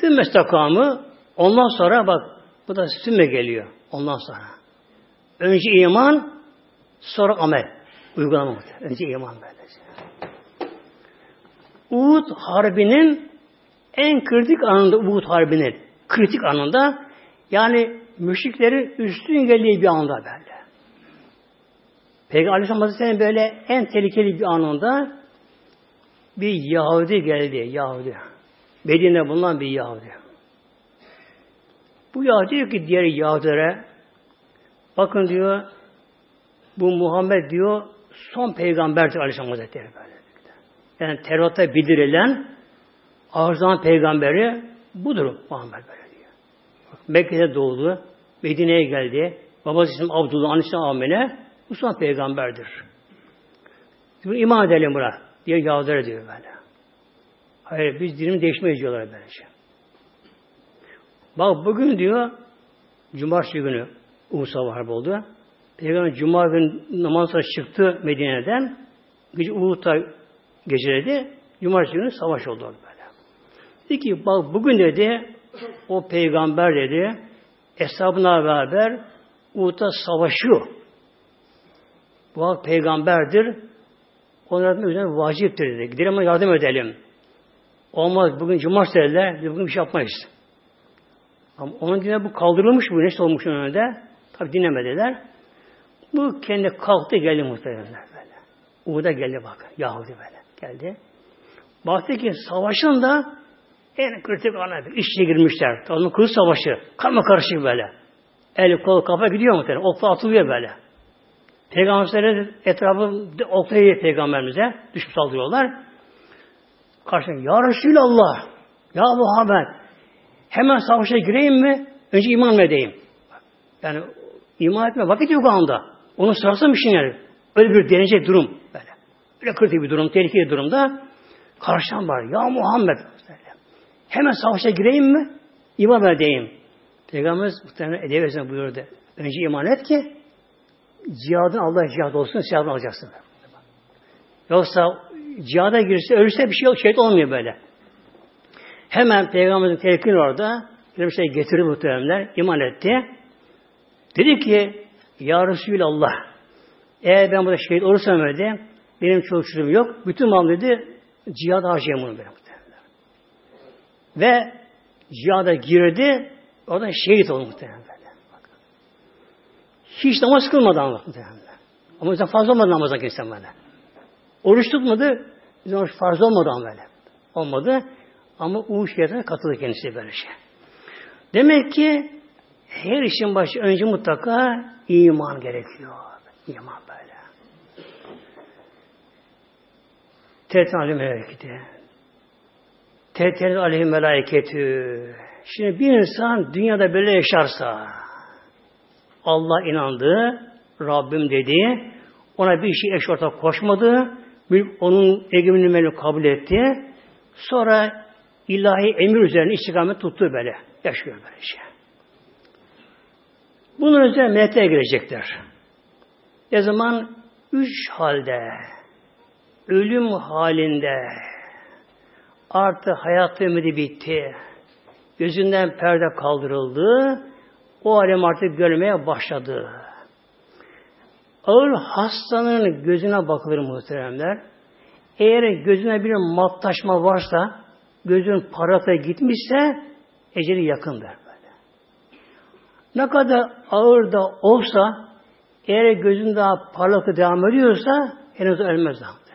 Speaker 1: Sümme istakamı ondan sonra bak bu da sümme geliyor. Ondan sonra. Önce iman sonra amel. Uygulama. Önce iman böylece. Uhud Harbi'nin en kritik anında Uhud Harbi'nin kritik anında yani müşriklerin üstün geldiği bir anda böyle. Peygamber Aleyhisselam Hazretleri'nin böyle en tehlikeli bir anında bir Yahudi geldi. Yahudi. Medine'de bulunan bir Yahudi. Bu Yahudi diyor ki diğer Yahudilere bakın diyor bu Muhammed diyor son peygamberdir Aleyhisselam Hazretleri böyle. Yani Tevrat'ta bildirilen Arzan peygamberi budur Muhammed böyle diyor. Mekke'de doğdu. Medine'ye geldi. Babası isim Abdullah, annesi Amine. Son peygamberdir. Bunu iman edelim buna. Diye Yahudilere diyor böyle. Hayır biz dinimi değişmeyiz diyorlar böylece. Bak bugün diyor Cumartesi günü Uhud Harbi oldu. Peygamber Cuma günü namaz çıktı Medine'den. Gece Uhud'da geceledi. Cumartesi günü savaş oldu. Dedi ki bak bugün dedi o peygamber dedi hesabına beraber Uhud'da savaşıyor. Bu halk peygamberdir. Onların üzerine vaciptir dedi. Gidelim ona yardım edelim. Olmaz. Bugün cumartesi dediler. Biz bugün bir şey yapmayız. Ama onun dine bu kaldırılmış bu. Neşte olmuş önünde. Tabi dinlemediler. Bu kendi kalktı geldi muhtemelen böyle. Uğur'da geldi bak. Yahudi böyle. Geldi. Baktı ki savaşın da en kritik ana işçe girmişler. Onun kılıç savaşı. Karma karışık böyle. El kol kafa gidiyor muhtemelen. Okla atılıyor böyle. Peygamberler etrafı oklayı peygamberimize düşüp saldırıyorlar. Karşına Ya Resulallah Ya Muhammed hemen savaşa gireyim mi? Önce iman mı edeyim? Yani iman etme vakit yok anda. Onu sırası mı şimdi? Öyle bir denecek durum böyle. Öyle kritik bir durum, tehlikeli bir durumda karşıdan var. Ya Muhammed hemen savaşa gireyim mi? İman edeyim. Peygamberimiz muhtemelen edebiyesine buyurdu. Önce iman et ki cihadın Allah cihad olsun, cihadını alacaksın. Yoksa cihada girse, ölürse bir şey yok, şehit olmuyor böyle. Hemen Peygamberimizin telkini orada, bir şey getirir muhteremler, iman etti. Dedi ki, Ya Resulallah, eğer ben burada şehit olursam öyle, benim çoluk yok, bütün mal dedi, cihad harcayayım bunu böyle. Ve cihada girdi, orada şehit oldu muhteremler. Hiç namaz kılmadı ama muhtemelen. Ama mesela fazla olmadı namazdan insan böyle. Oruç tutmadı, bizim farz olmadı ama böyle. Olmadı. Ama uğuş şeriatine katıldı kendisi böyle şey. Demek ki her işin başı önce mutlaka iman gerekiyor. İman böyle. Tehdit aleyhi Tehdit aleyhi meleketi. Şimdi bir insan dünyada böyle yaşarsa Allah inandı, Rabbim dedi, ona bir şey eş ortak koşmadı, onun egemenliğini kabul etti, sonra ilahi emir üzerine istikamet tuttu böyle, yaşıyor böyle şey. Bunun üzerine melekler girecekler. Ne zaman? Üç halde, ölüm halinde, artı hayat ümidi bitti, gözünden perde kaldırıldı, o alem artık görmeye başladı. Ağır hastanın gözüne bakılır muhteremler. Eğer gözüne bir matlaşma varsa, gözün parata gitmişse, eceli yakındır. Böyle. Ne kadar ağır da olsa, eğer gözün daha parlakı devam ediyorsa, henüz ölmez daha.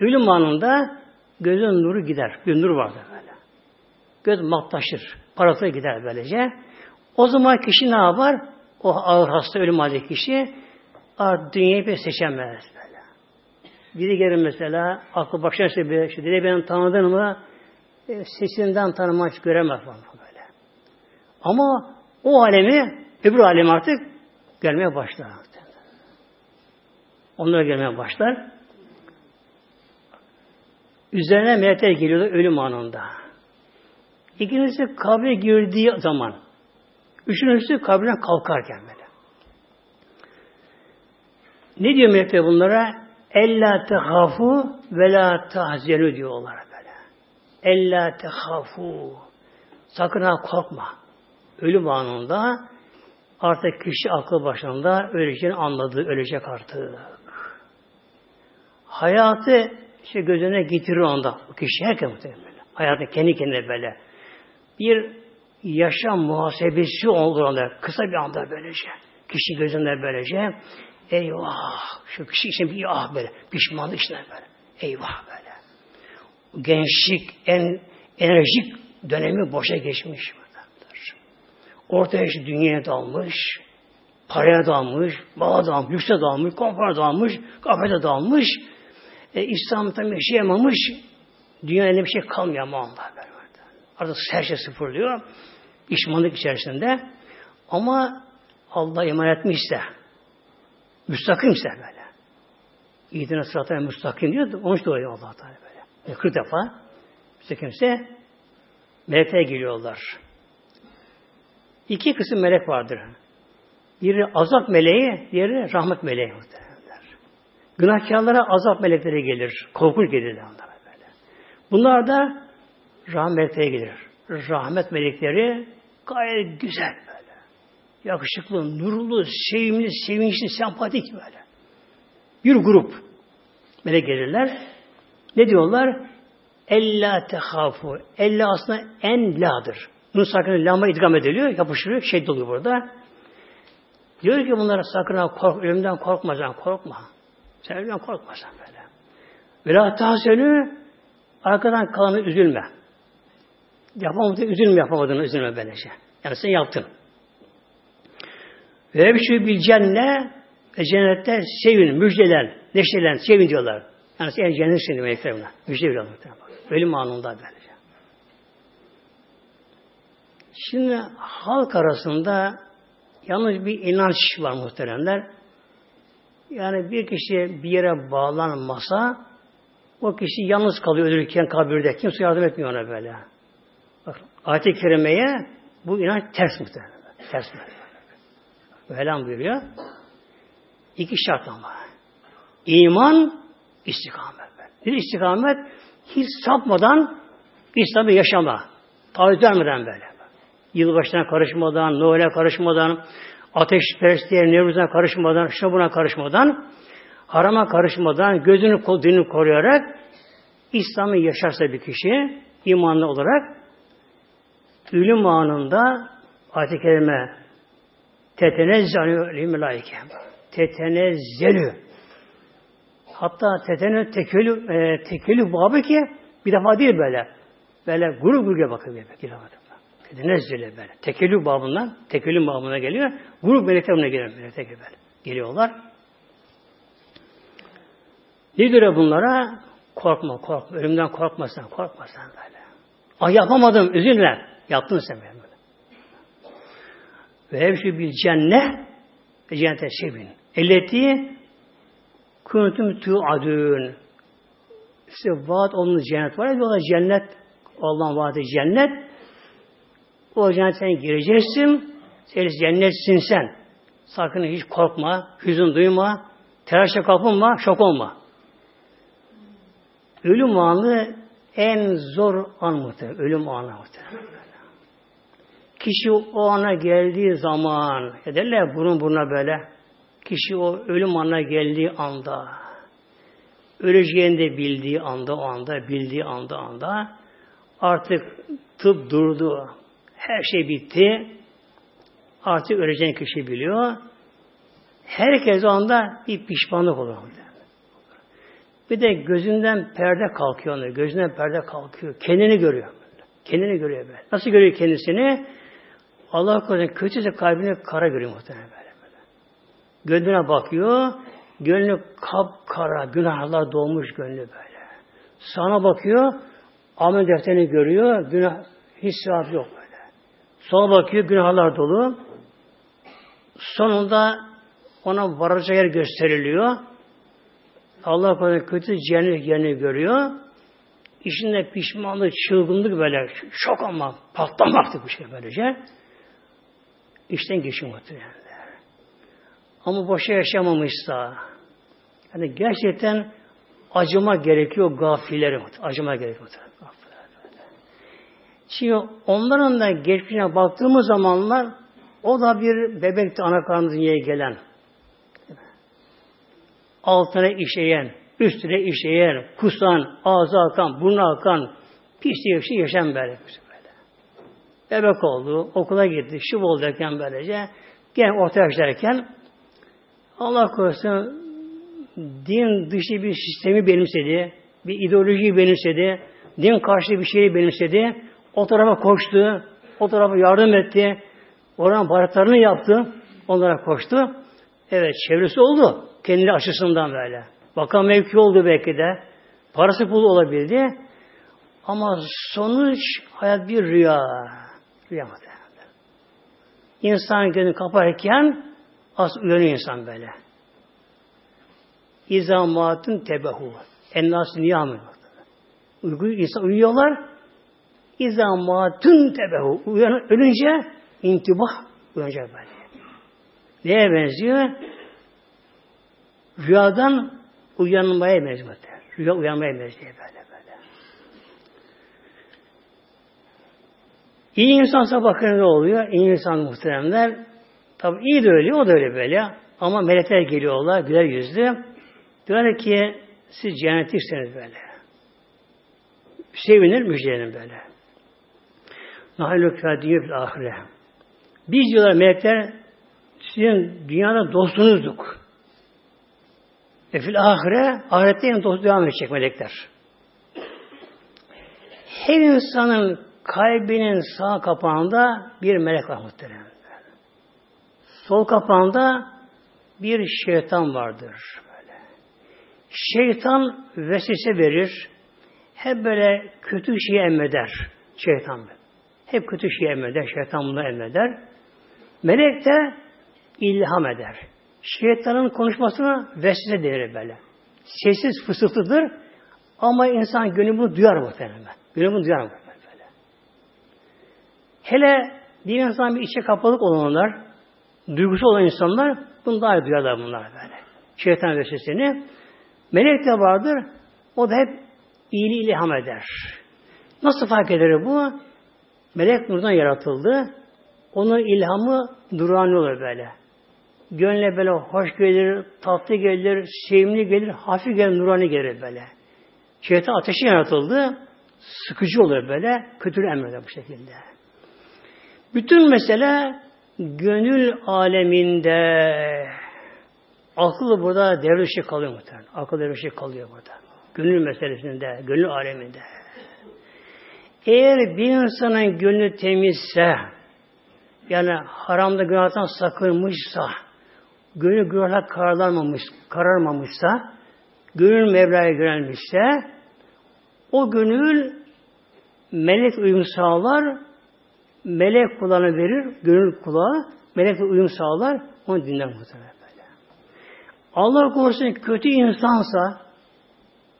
Speaker 1: Ölüm anında gözün nuru gider. Bir nur vardır böyle. Göz matlaşır. Parası gider böylece. O zaman kişi ne yapar? O ağır hasta ölüm halde kişi artık dünyayı bir seçemez böyle. Biri gelir mesela aklı başına işte bir şey dedi benim tanıdığın mı e, sesinden tanımak göremez falan böyle. Ama o alemi, öbür alemi artık gelmeye başlar. Onlara gelmeye başlar. Üzerine melekler geliyorlar ölüm anında. İkincisi kabre girdiği zaman, üçüncüsü kabrine kalkarken böyle. Ne diyor melekler bunlara? Ella tehafu ve la tahzenu diyorlar böyle. Ella tehafu. Sakın ha korkma. Ölüm anında artık kişi aklı başında öleceğini anladı, ölecek artık. Hayatı işte gözüne getirir onda. O kişi herkes muhtemelen böyle. Hayatı kendi kendine böyle. Bir yaşam muhasebesi olur onda. Kısa bir anda böylece. Kişi gözünde böylece. Eyvah! Şu kişi için bir ah böyle. Pişmanlık içinde böyle. Eyvah böyle. Gençlik, en enerjik dönemi boşa geçmiş. Ortaya işte dünyaya dalmış, paraya dalmış, bağa dalmış, lükse dalmış, konfora dalmış, kafede dalmış. E, İslam tam yaşayamamış, dünyada bir şey kalmıyor ama Allah Artık her şey sıfırlıyor. İşmanlık içerisinde. Ama Allah iman etmişse, müstakimse böyle. İdine sıratına müstakim diyor. Onu işte oluyor allah Teala böyle. 40 defa müstakimse melekler geliyorlar. İki kısım melek vardır. Biri azap meleği, diğeri rahmet meleği muhtemelenler. Günahkarlara azap melekleri gelir. Korkunç gelirler onlara böyle. Bunlar da rahmet melekleri gelir. Rahmet melekleri gayet güzel böyle. Yakışıklı, nurlu, sevimli, sevinçli, sempatik böyle. Bir grup melek gelirler. Ne diyorlar? Ella tehafu. Ella aslında en la'dır. Nun sakın lama idgam ediliyor, yapıştırıyor, şey doluyor burada. Diyor ki bunlara sakın kork, ölümden korkma sen, korkma. Sen ölümden korkma sen böyle. Ve la tahsenü arkadan kalanı üzülme. Yapamadığını üzülme, yapamadığını üzülme böylece. Yani sen yaptın. Ve bir şey bil cennet ve cennette sevin, müjdelen, neşelen, sevin diyorlar. Yani sen cennetsin melekler buna. Müjde veriyorlar. Ölüm anında böylece. Şimdi halk arasında yalnız bir inanç var muhteremler. Yani bir kişi bir yere bağlanmasa o kişi yalnız kalıyor ölürken kabirde. Kimse yardım etmiyor ona böyle. Bak, ayet-i kerimeye bu inanç ters muhtemelen. Ters muhtemelen. Mevlam buyuruyor. İki şart ama. İman, istikamet. Bir istikamet hiç sapmadan İslam'ı yaşama. Taviz vermeden böyle. Yılbaşına karışmadan, Noel'e karışmadan, ateşperestliğe, Nevruz'a karışmadan, şuna buna karışmadan, harama karışmadan, gözünü, dinini koruyarak İslam'ı yaşarsa bir kişi imanlı olarak ölüm anında ayet-i kerime tetenezzelü hatta tetenü tekülü e, tekülü babı ki bir defa değil böyle. Böyle grup grup bakıyor bir defa. Tenezzüle böyle. Tekellü babından, tekellü babına geliyor. Grup melekler buna geliyor. Melekler böyle. Geliyorlar. Ne diyor bunlara? Korkma, korkma. Ölümden korkma sen, korkma böyle. Ah yapamadım, üzülme. Yaptın sen böyle. Ve hepsi bir cennet cennete sevin. Elleti kuntum tu'adun. İşte vaat olunuz cennet var ya, cennet Allah'ın vaadi cennet. O cennete gireceksin. Sen cennetsin sen. Sakın hiç korkma, hüzün duyma, telaşa kapılma, şok olma. Ölüm anı en zor an muhtemelen. Ölüm anı muhtemelen. Kişi o ana geldiği zaman, ederler burun buruna böyle, kişi o ölüm anına geldiği anda, öleceğini de bildiği anda, o anda, bildiği anda, anda, artık tıp durdu, her şey bitti. Artık öleceğin kişi biliyor. Herkes o anda bir pişmanlık olur. Bir de gözünden perde kalkıyor. Onu. Gözünden perde kalkıyor. Kendini görüyor. Kendini görüyor böyle. Nasıl görüyor kendisini? Allah korusun kötüse kalbini kara görüyor muhtemelen böyle. böyle. Gönlüne bakıyor. Gönlü kapkara, günahlar dolmuş gönlü böyle. Sana bakıyor, amel defterini görüyor, günah hiç yok. Sola bakıyor, günahlar dolu. Sonunda ona varacağı yer gösteriliyor. Allah korusun kötü cennet yerini görüyor. İçinde pişmanlık, çılgınlık böyle şok ama patlamaktı bu şey böylece. İşten geçiyor muhtemelen. Ama boşa yaşamamışsa yani gerçekten acıma gerekiyor gafillere. Acıma gerekiyor. Çünkü onların da geçmişine baktığımız zamanlar o da bir bebekti ana karnı dünyaya gelen. Altına işeyen, üstüne işeyen, kusan, ağzı akan, burnu akan, pisliği şey yaşam böyle. Bebek oldu, okula gitti, şu oldu derken böylece, gene orta yaşlarken Allah korusun din dışı bir sistemi benimsedi, bir ideolojiyi benimsedi, din karşı bir şeyi benimsedi, o tarafa koştu, o tarafa yardım etti, oranın bayraklarını yaptı, onlara koştu. Evet, çevresi oldu. Kendi açısından böyle. Bakan mevki oldu belki de. Parası pulu olabildi. Ama sonuç hayat bir rüya. Rüya mı İnsan gözünü kaparken az uyanıyor insan böyle. İzamatın tebehu. Ennas niyamı. Uyku, insan uyuyorlar. İzamatın tebehu. Uyan, ölünce intibah uyanacak böyle. Neye benziyor? Rüyadan uyanmaya benziyor. Rüya uyanmaya benziyor böyle böyle. İyi insansa bakın ne oluyor? İyi insan muhteremler. Tabi iyi de öyle, o da öyle böyle. Ama melekler geliyorlar, güler yüzlü. Diyorlar ki siz cennetliksiniz böyle. Sevinir, müjdelenin böyle. Nahilü kâdiyye fil ahire. Biz diyorlar melekler sizin dünyada dostunuzduk. E fil ahire, ahirette yine dost devam edecek melekler. Her insanın kalbinin sağ kapağında bir melek var muhtemelen. Sol kapağında bir şeytan vardır. Böyle. Şeytan vesvese verir. Hep böyle kötü şey emreder. Şeytan. Hep kötü şey emreder. Şeytan bunu emreder. Melek de ilham eder. Şeytanın konuşmasına vesvese denir böyle. Sessiz fısıltıdır ama insan gönlü bunu duyar muhtemelen. Gönlü bunu duyar muhtemelen böyle. Hele bir insan bir içe kapalık olanlar, duygusu olan insanlar bunu daha iyi duyarlar bunlar böyle. Şeytan vesveseni. Melek de vardır. O da hep iyiliği ilham eder. Nasıl fark eder bu? Melek nurdan yaratıldı. Onun ilhamı durani olur böyle. Gönle böyle hoş gelir, tatlı gelir, sevimli gelir, hafif gelir, nurani gelir böyle. Şeytan ateşi yaratıldı. Sıkıcı olur böyle. Kötülüğü emreder bu şekilde. Bütün mesele gönül aleminde akıl burada devre kalıyor muhtemelen. Akıl devre dışı kalıyor burada. Gönül meselesinde, gönül aleminde. Eğer bir insanın gönlü temizse, yani haramda günahtan sakınmışsa, gönül günahla kararlanmamış, kararmamışsa, gönül Mevla'ya yönelmişse, o gönül melek uyum sağlar, melek kulağını verir, gönül kulağı, melek uyum sağlar, onu dinler muhtemelen. Allah korusun kötü insansa,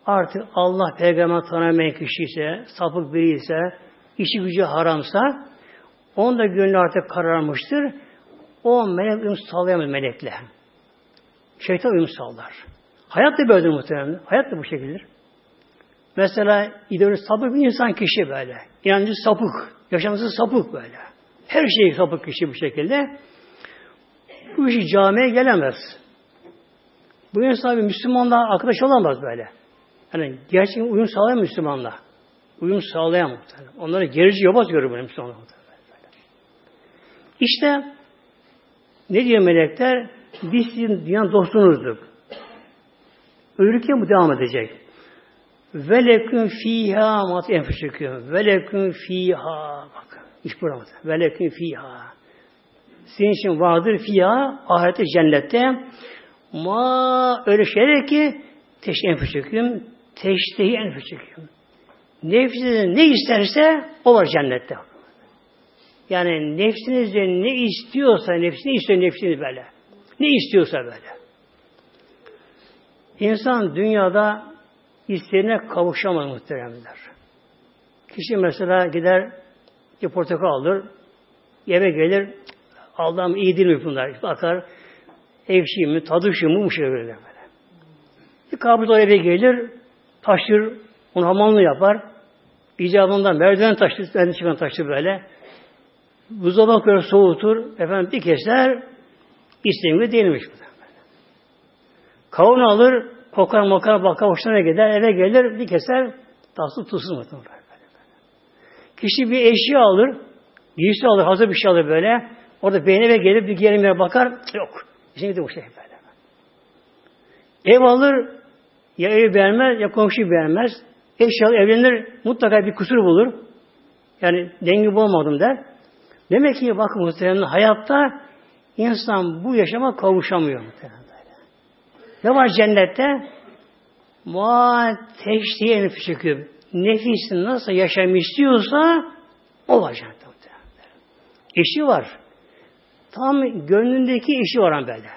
Speaker 1: artık Allah peygamber tanımayan kişi ise, sapık biri ise, işi gücü haramsa, onun da gönlü artık kararmıştır. O melek uyum sağlayamaz melekle. Şeytan uyum sağlar. Hayat da böyledir muhtemelen. Hayat da bu şekildedir. Mesela ideoloji sapık bir insan kişi böyle. İnancı sapık. Yaşaması sapık böyle. Her şey sapık kişi bu şekilde. Bu işi camiye gelemez. Bu insan bir Müslümanla arkadaş olamaz böyle. Yani gerçekten uyum sağlayan Müslümanla. Uyum sağlayan muhtemelen. Onları gerici yobaz görür böyle Müslümanlar. İşte ne diyor melekler? Biz sizin dünyanın dostunuzduk. Ölürken bu devam edecek. Ve lekün fiha mat enfüsüküm. Ve lekün fiha. Bakın. İş burada. Ve lekün fiha. Senin için vardır fiha. Ahirette cennette. Ma öyle şeyler ki teşte enfüsüküm. Teştehi enfüsüküm. Nefsiniz ne isterse o var cennette. Yani nefsinizde ne istiyorsa, nefsini istiyor nefsini böyle. Ne istiyorsa böyle. İnsan dünyada isteğine kavuşamaz muhteremler. Kişi mesela gider bir portakal alır, eve gelir, Allah'ım iyi değil mi bunlar? Bakar, ekşi mi, tadı şu mu, mu şey böyle. Bir kabus o eve gelir, taşır, onu hamalını yapar, icabından merdiven taşır, merdiven çıkan böyle. Buzdolabına koyar, soğutur, efendim bir keser, isteğimde değilmiş bu da. Kavun alır, kokar mokar bakar, hoşuna gider, eve gelir, bir keser, tatlı tuzsuz muhtemelen. Kişi bir eşya alır, giysi alır, hazır bir şey alır böyle. Orada beğenime gelip bir gelinmeye bakar. Yok. Şimdi bu şey böyle. Ev alır, ya evi beğenmez ya komşu beğenmez. Eşyalı evlenir, mutlaka bir kusur bulur. Yani dengi bulamadım der. Demek ki bakın muhtemelen hayatta insan bu yaşama kavuşamıyor muhtemelen. Ne var cennette? Ma teştiye nefis çekiyor. Nefis nasıl yaşam istiyorsa o var cennette. Eşi var. Tam gönlündeki eşi var böyle.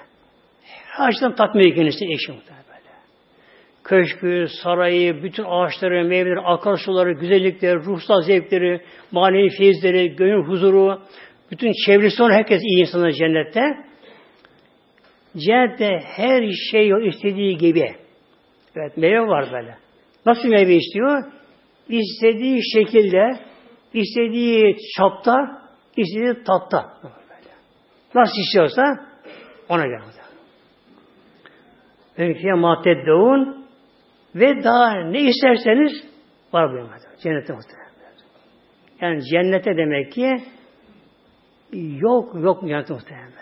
Speaker 1: Her açıdan tatmin kendisi eşi muhtemelen. Köşkü, sarayı, bütün ağaçları, meyveleri, akarsuları, güzellikleri, ruhsal zevkleri, manevi feyizleri, gönül huzuru, bütün çevresi olan herkes iyi insanlar cennette. Cennette her şey o istediği gibi. Evet meyve var böyle. Nasıl meyve istiyor? İstediği şekilde, istediği çapta, istediği tatta. Nasıl istiyorsa ona göre. Öyküye maddeddeun ve daha ne isterseniz var bu Cennete muhtemelen. Yani cennete demek ki yok yok cennete muhtemelen.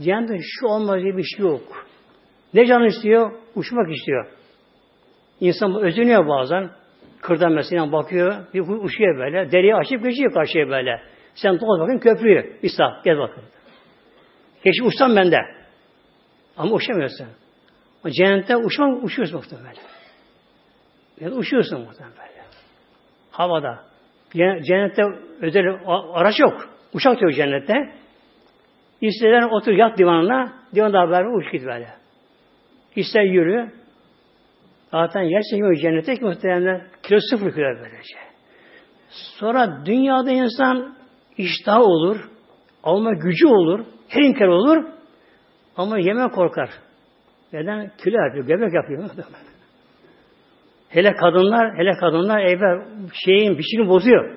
Speaker 1: Cennette şu olmaz diye bir şey yok. Ne canı istiyor? Uçmak istiyor. İnsan özeniyor bazen. Kırdan mesela bakıyor, bir uçuyor böyle. Deriyi açıp geçiyor karşıya böyle. Sen doz bakın köprüyü. İsa gel bakın. Geç uçsam ben de. Ama uçamıyorsun. Cennette uçmak uçuyorsun muhtemelen. Yani uçuyorsun muhtemelen böyle. Havada. Cennette özel araç yok. Uçak yok cennette. İsteden otur yat divanına, divanda haber uç git böyle. İster yürü. Zaten yer çekmiyor cennete ki muhtemelen kilo sıfır kilo böylece. Sonra dünyada insan iştah olur, alma gücü olur, her imkan olur ama yeme korkar. Neden? Kilo yapıyor, göbek yapıyor. hele kadınlar, hele kadınlar evvel şeyin biçini bozuyor.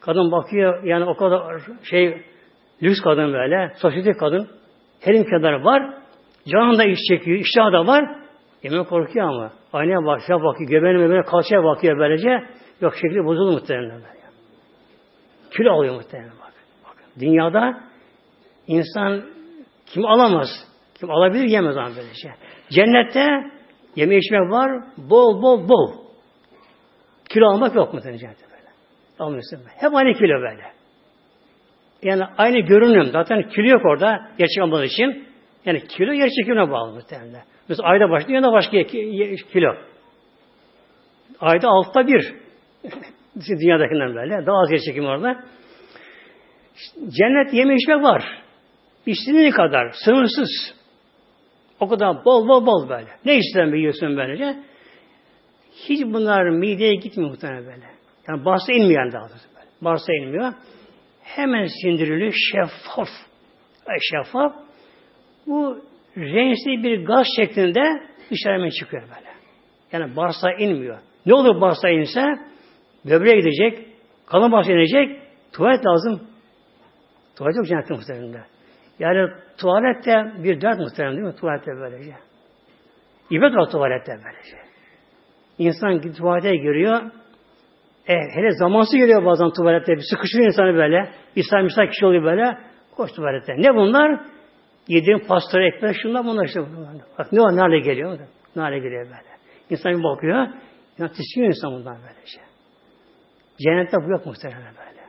Speaker 1: Kadın bakıyor yani o kadar şey lüks kadın böyle, sosyetik kadın. Her imkanları var. Canında iş çekiyor, iştahı da var. Yemek korkuyor ama. Aynaya bakıyor, bakıyor. Göbeğine böyle kalçaya bakıyor böylece. Yok şekli bozulur muhtemelen. Böyle. Kilo alıyor muhtemelen. Bak. Dünyada insan kim alamaz? Kim alabilir yemez ama böylece. Cennette yeme içmek var. Bol bol bol. Kilo almak yok mu cennette böyle? Almıyorsun. Hep aynı kilo böyle. Yani aynı görünüm. Zaten kilo yok orada. Gerçek olmadığı için. Yani kilo yer çekimine bağlı muhtemelen. Mesela ayda başlıyor yanında başka kilo. Ayda altta bir. Dünyadakinden böyle. Daha az yer çekim orada. Cennet yeme içmek var. İstediğin kadar. Sınırsız. O kadar bol bol bol böyle. Ne istersen yiyorsun böylece. Hiç bunlar mideye gitmiyor muhtemelen böyle. Yani bağırsa inmiyor yani daha doğrusu böyle. Bağırsa inmiyor. Hemen sindiriliyor. Şeffaf. Şeffaf. Bu renkli bir gaz şeklinde dışarı çıkıyor böyle. Yani bağırsağa inmiyor. Ne olur bağırsağa inse böbreğe gidecek, kalın bağırsağa inecek, tuvalet lazım. Tuvalet yok cennetin muhtemelen. Yani tuvalette bir dert muhtemelen değil mi? Tuvalette böylece. İbret var tuvalette böylece. İnsan tuvalete giriyor, e, hele zamansız geliyor bazen tuvalette. Bir sıkışıyor insanı böyle. İsa misal kişi oluyor böyle. Koş tuvalete. Ne bunlar? Yediğin pastara, ekmek, şunlar bunlar işte. Bak ne var, ne geliyor? Ne hale geliyor böyle. İnsan bir bakıyor, ya tiskiniyor insan bundan böyle şey. Cennette bu yok muhtemelen böyle.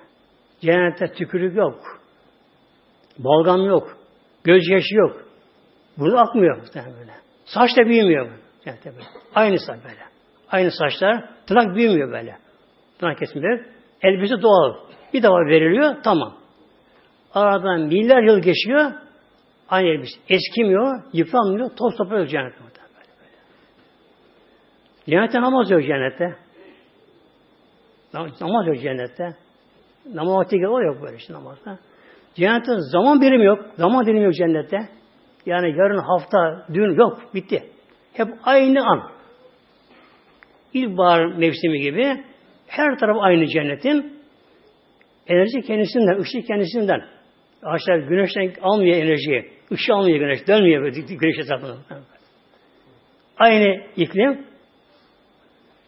Speaker 1: Cennette tükürük yok. Balgam yok. Göz yaşı yok. Bunu akmıyor muhtemelen böyle. Saç da büyümüyor. Cennette böyle. Aynı saç böyle. Aynı saçlar. Tırnak büyümüyor böyle. Tırnak kesimleri. Elbise doğal. Bir defa veriliyor, tamam. Aradan milyar yıl geçiyor, aynı elbise. Eskimiyor, yıpranmıyor, toz toprak cennette. Cennette namaz yok cennette. Namaz yok cennette. Namaz vakti o yok böyle işte namazda. Cennette zaman birimi yok. Zaman dilimi yok cennette. Yani yarın hafta, dün yok. Bitti. Hep aynı an. İlkbahar mevsimi gibi her taraf aynı cennetin. Enerji kendisinden, ışık kendisinden. Ağaçlar güneşten almıyor enerjiyi. Işığı almıyor güneş. Dönmüyor güneş etrafında. Aynı iklim.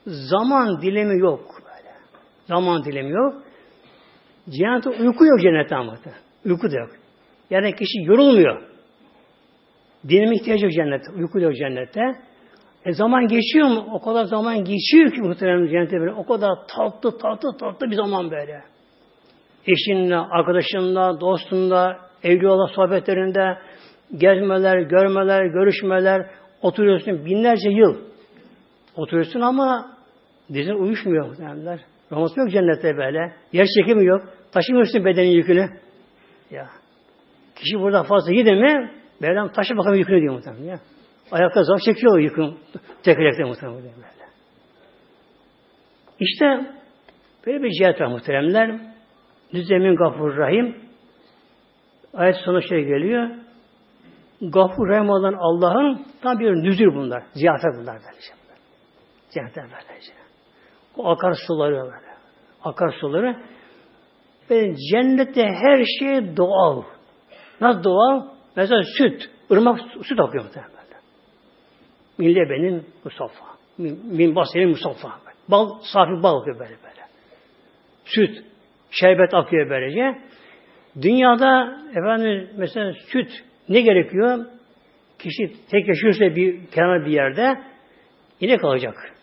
Speaker 1: Zaman dilemi yok. Zaman dilemi yok. Cennette uyku yok cennette ama. Uyku da yok. Yani kişi yorulmuyor. Dinime ihtiyacı yok cennette. Uyku yok cennette. E zaman geçiyor mu? O kadar zaman geçiyor ki muhtemelen cennette böyle. O kadar tatlı tatlı tatlı bir zaman böyle. Eşinle, arkadaşınla, dostunla, evliyola sohbetlerinde gezmeler, görmeler, görüşmeler, oturuyorsun binlerce yıl. Oturuyorsun ama dizin uyuşmuyor muhtemelenler. Roması yok cennette böyle. Yer çekimi yok. Taşımıyorsun bedenin yükünü. Ya. Kişi burada fazla yedi mi Mevlam taşı bakalım yükünü diyor muhtemelen ya. Ayakta zor çekiyor o yükün. Tekerlekte muhtemelen böyle. İşte böyle bir cihet var muhteremler. Düzemin Gafur Rahim. Ayet sonu şey geliyor. Gafur Rahim olan Allah'ın tam bir nüzül bunlar. Ziyafet bunlar böylece. Ziyafetler böylece. O akar suları böyle. Akar suları. Ve cennette her şey doğal. Nasıl doğal? Mesela süt. ırmak süt akıyor muhtemelen. Min lebenin musaffa. Min, basenin musaffa. Bal, safi bal akıyor böyle böyle. Süt, şerbet akıyor böylece. Dünyada efendim mesela süt ne gerekiyor? Kişi tek yaşıyorsa bir kenar bir yerde yine kalacak.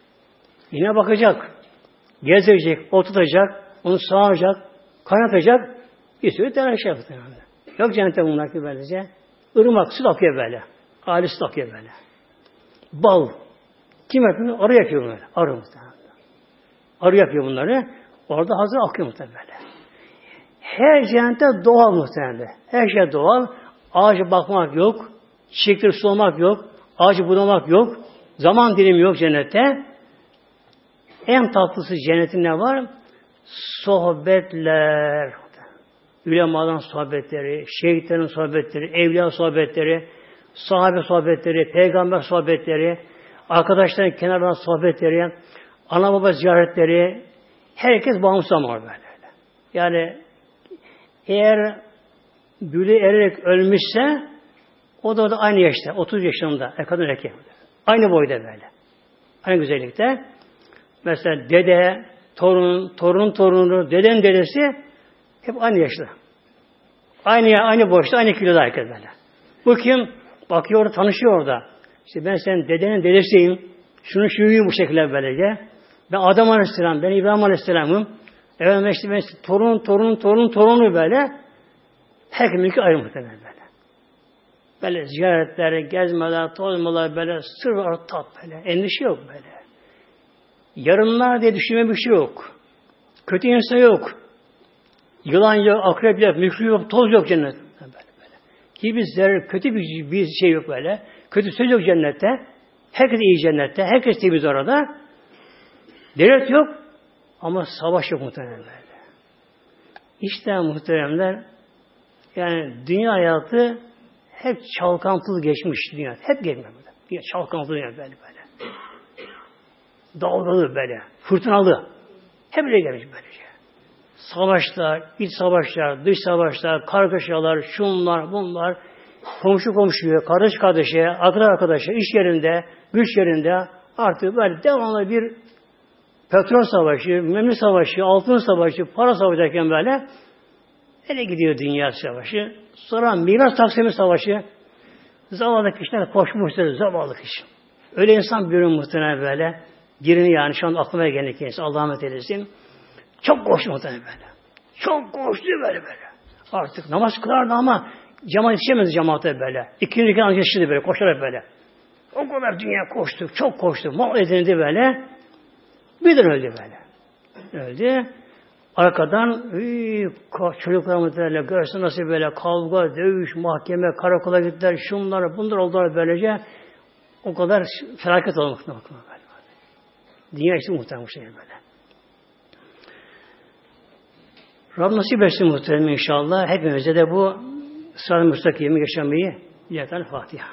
Speaker 1: Yine bakacak. Gezecek, oturtacak, onu sağacak, kaynatacak. Bir sürü telaş yapıyor. Yok cennette bunlar ki böylece. Irmak, süt akıyor böyle. Hali süt akıyor böyle. Bal. Kim yapıyor? Arı yapıyor bunları. Arı muhtemelen. Arı yapıyor bunları. Orada hazır akıyor muhtemelen. Her cennette doğal muhtemelen. Her şey doğal. Ağaca bakmak yok. Çiçekleri sulamak yok. Ağacı budamak yok. Zaman dilimi yok cennette. En tatlısı cennetin ne var? Sohbetler. Ülemadan sohbetleri, şehitlerin sohbetleri, evliya sohbetleri, sahabe sohbetleri, peygamber sohbetleri, arkadaşların kenarından sohbetleri, ana baba ziyaretleri, herkes bağımsız ama böyle. Yani eğer bülü ererek ölmüşse o da, o da aynı yaşta, 30 yaşında, e, kadın erkek. Aynı boyda böyle. Aynı güzellikte. Mesela dede, torun, torun torunu, deden dedesi hep aynı yaşta. Aynı aynı boşta, aynı kiloda herkes böyle. Bu kim? Bakıyor orada, tanışıyor orada. İşte ben senin dedenin dedesiyim. Şunu şuyuyum bu şekilde böylece. Ben Adam Aleyhisselam, ben İbrahim Aleyhisselam'ım. Efendim işte ben torun, torun, torun, torunu böyle. Herkes mülkü ayrı muhtemelen böyle. Böyle ziyaretler, gezmeler, tozmalar böyle sır var tat böyle. Endişe yok böyle. Yarınlar diye düşünme bir şey yok. Kötü insan yok. Yılan yok, akrep yok, mükri yok, toz yok cennet. Böyle böyle. Hiçbir zerre, kötü bir, bir şey yok böyle. Kötü söz yok cennette. Herkes iyi cennette. Herkes temiz orada. Devlet yok. Ama savaş yok muhtemelen böyle. İşte muhteremler yani dünya hayatı hep çalkantılı geçmiş dünya. Hep geçmiş böyle. Çalkantılı dünya böyle böyle. Dalgalı böyle. Fırtınalı. Hep öyle gelmiş böylece. Savaşlar, iç savaşlar, dış savaşlar, kargaşalar, şunlar, bunlar, komşu komşuya, kardeş kardeşe, arkadaş arkadaşa, iş yerinde, güç yerinde artık böyle devamlı bir petrol savaşı, memnun savaşı, altın savaşı, para savaşı derken böyle Nereye gidiyor dünya savaşı? Sonra miras taksimi savaşı. Zavallı kişiler koşmuştur. Zavallı kişi. Öyle insan görüyor muhtemelen böyle. Birini yani şu an aklıma gelen kendisi. Allah'a emanet eylesin. Çok koştu muhtemelen böyle. Çok koştu böyle böyle. Artık namaz kılardı ama cemaat yetişemedi cemaate böyle. İkinci iki ancak yetişti böyle. Koşarak böyle. O kadar dünya koştu. Çok koştu. Mal edildi böyle. Birden öldü böyle. Öldü. Arkadan üy, çocuklar muhtemelen görsün nasıl böyle kavga, dövüş, mahkeme, karakola gittiler, şunlar, bunlar oldular böylece. O kadar felaket böyle. Dünya işte muhtemelen bu şey böyle. Rabbim nasip etsin muhtemelen inşallah. Hepimize de bu sıra-ı müstakimi yaşamayı. Yeter Fatiha.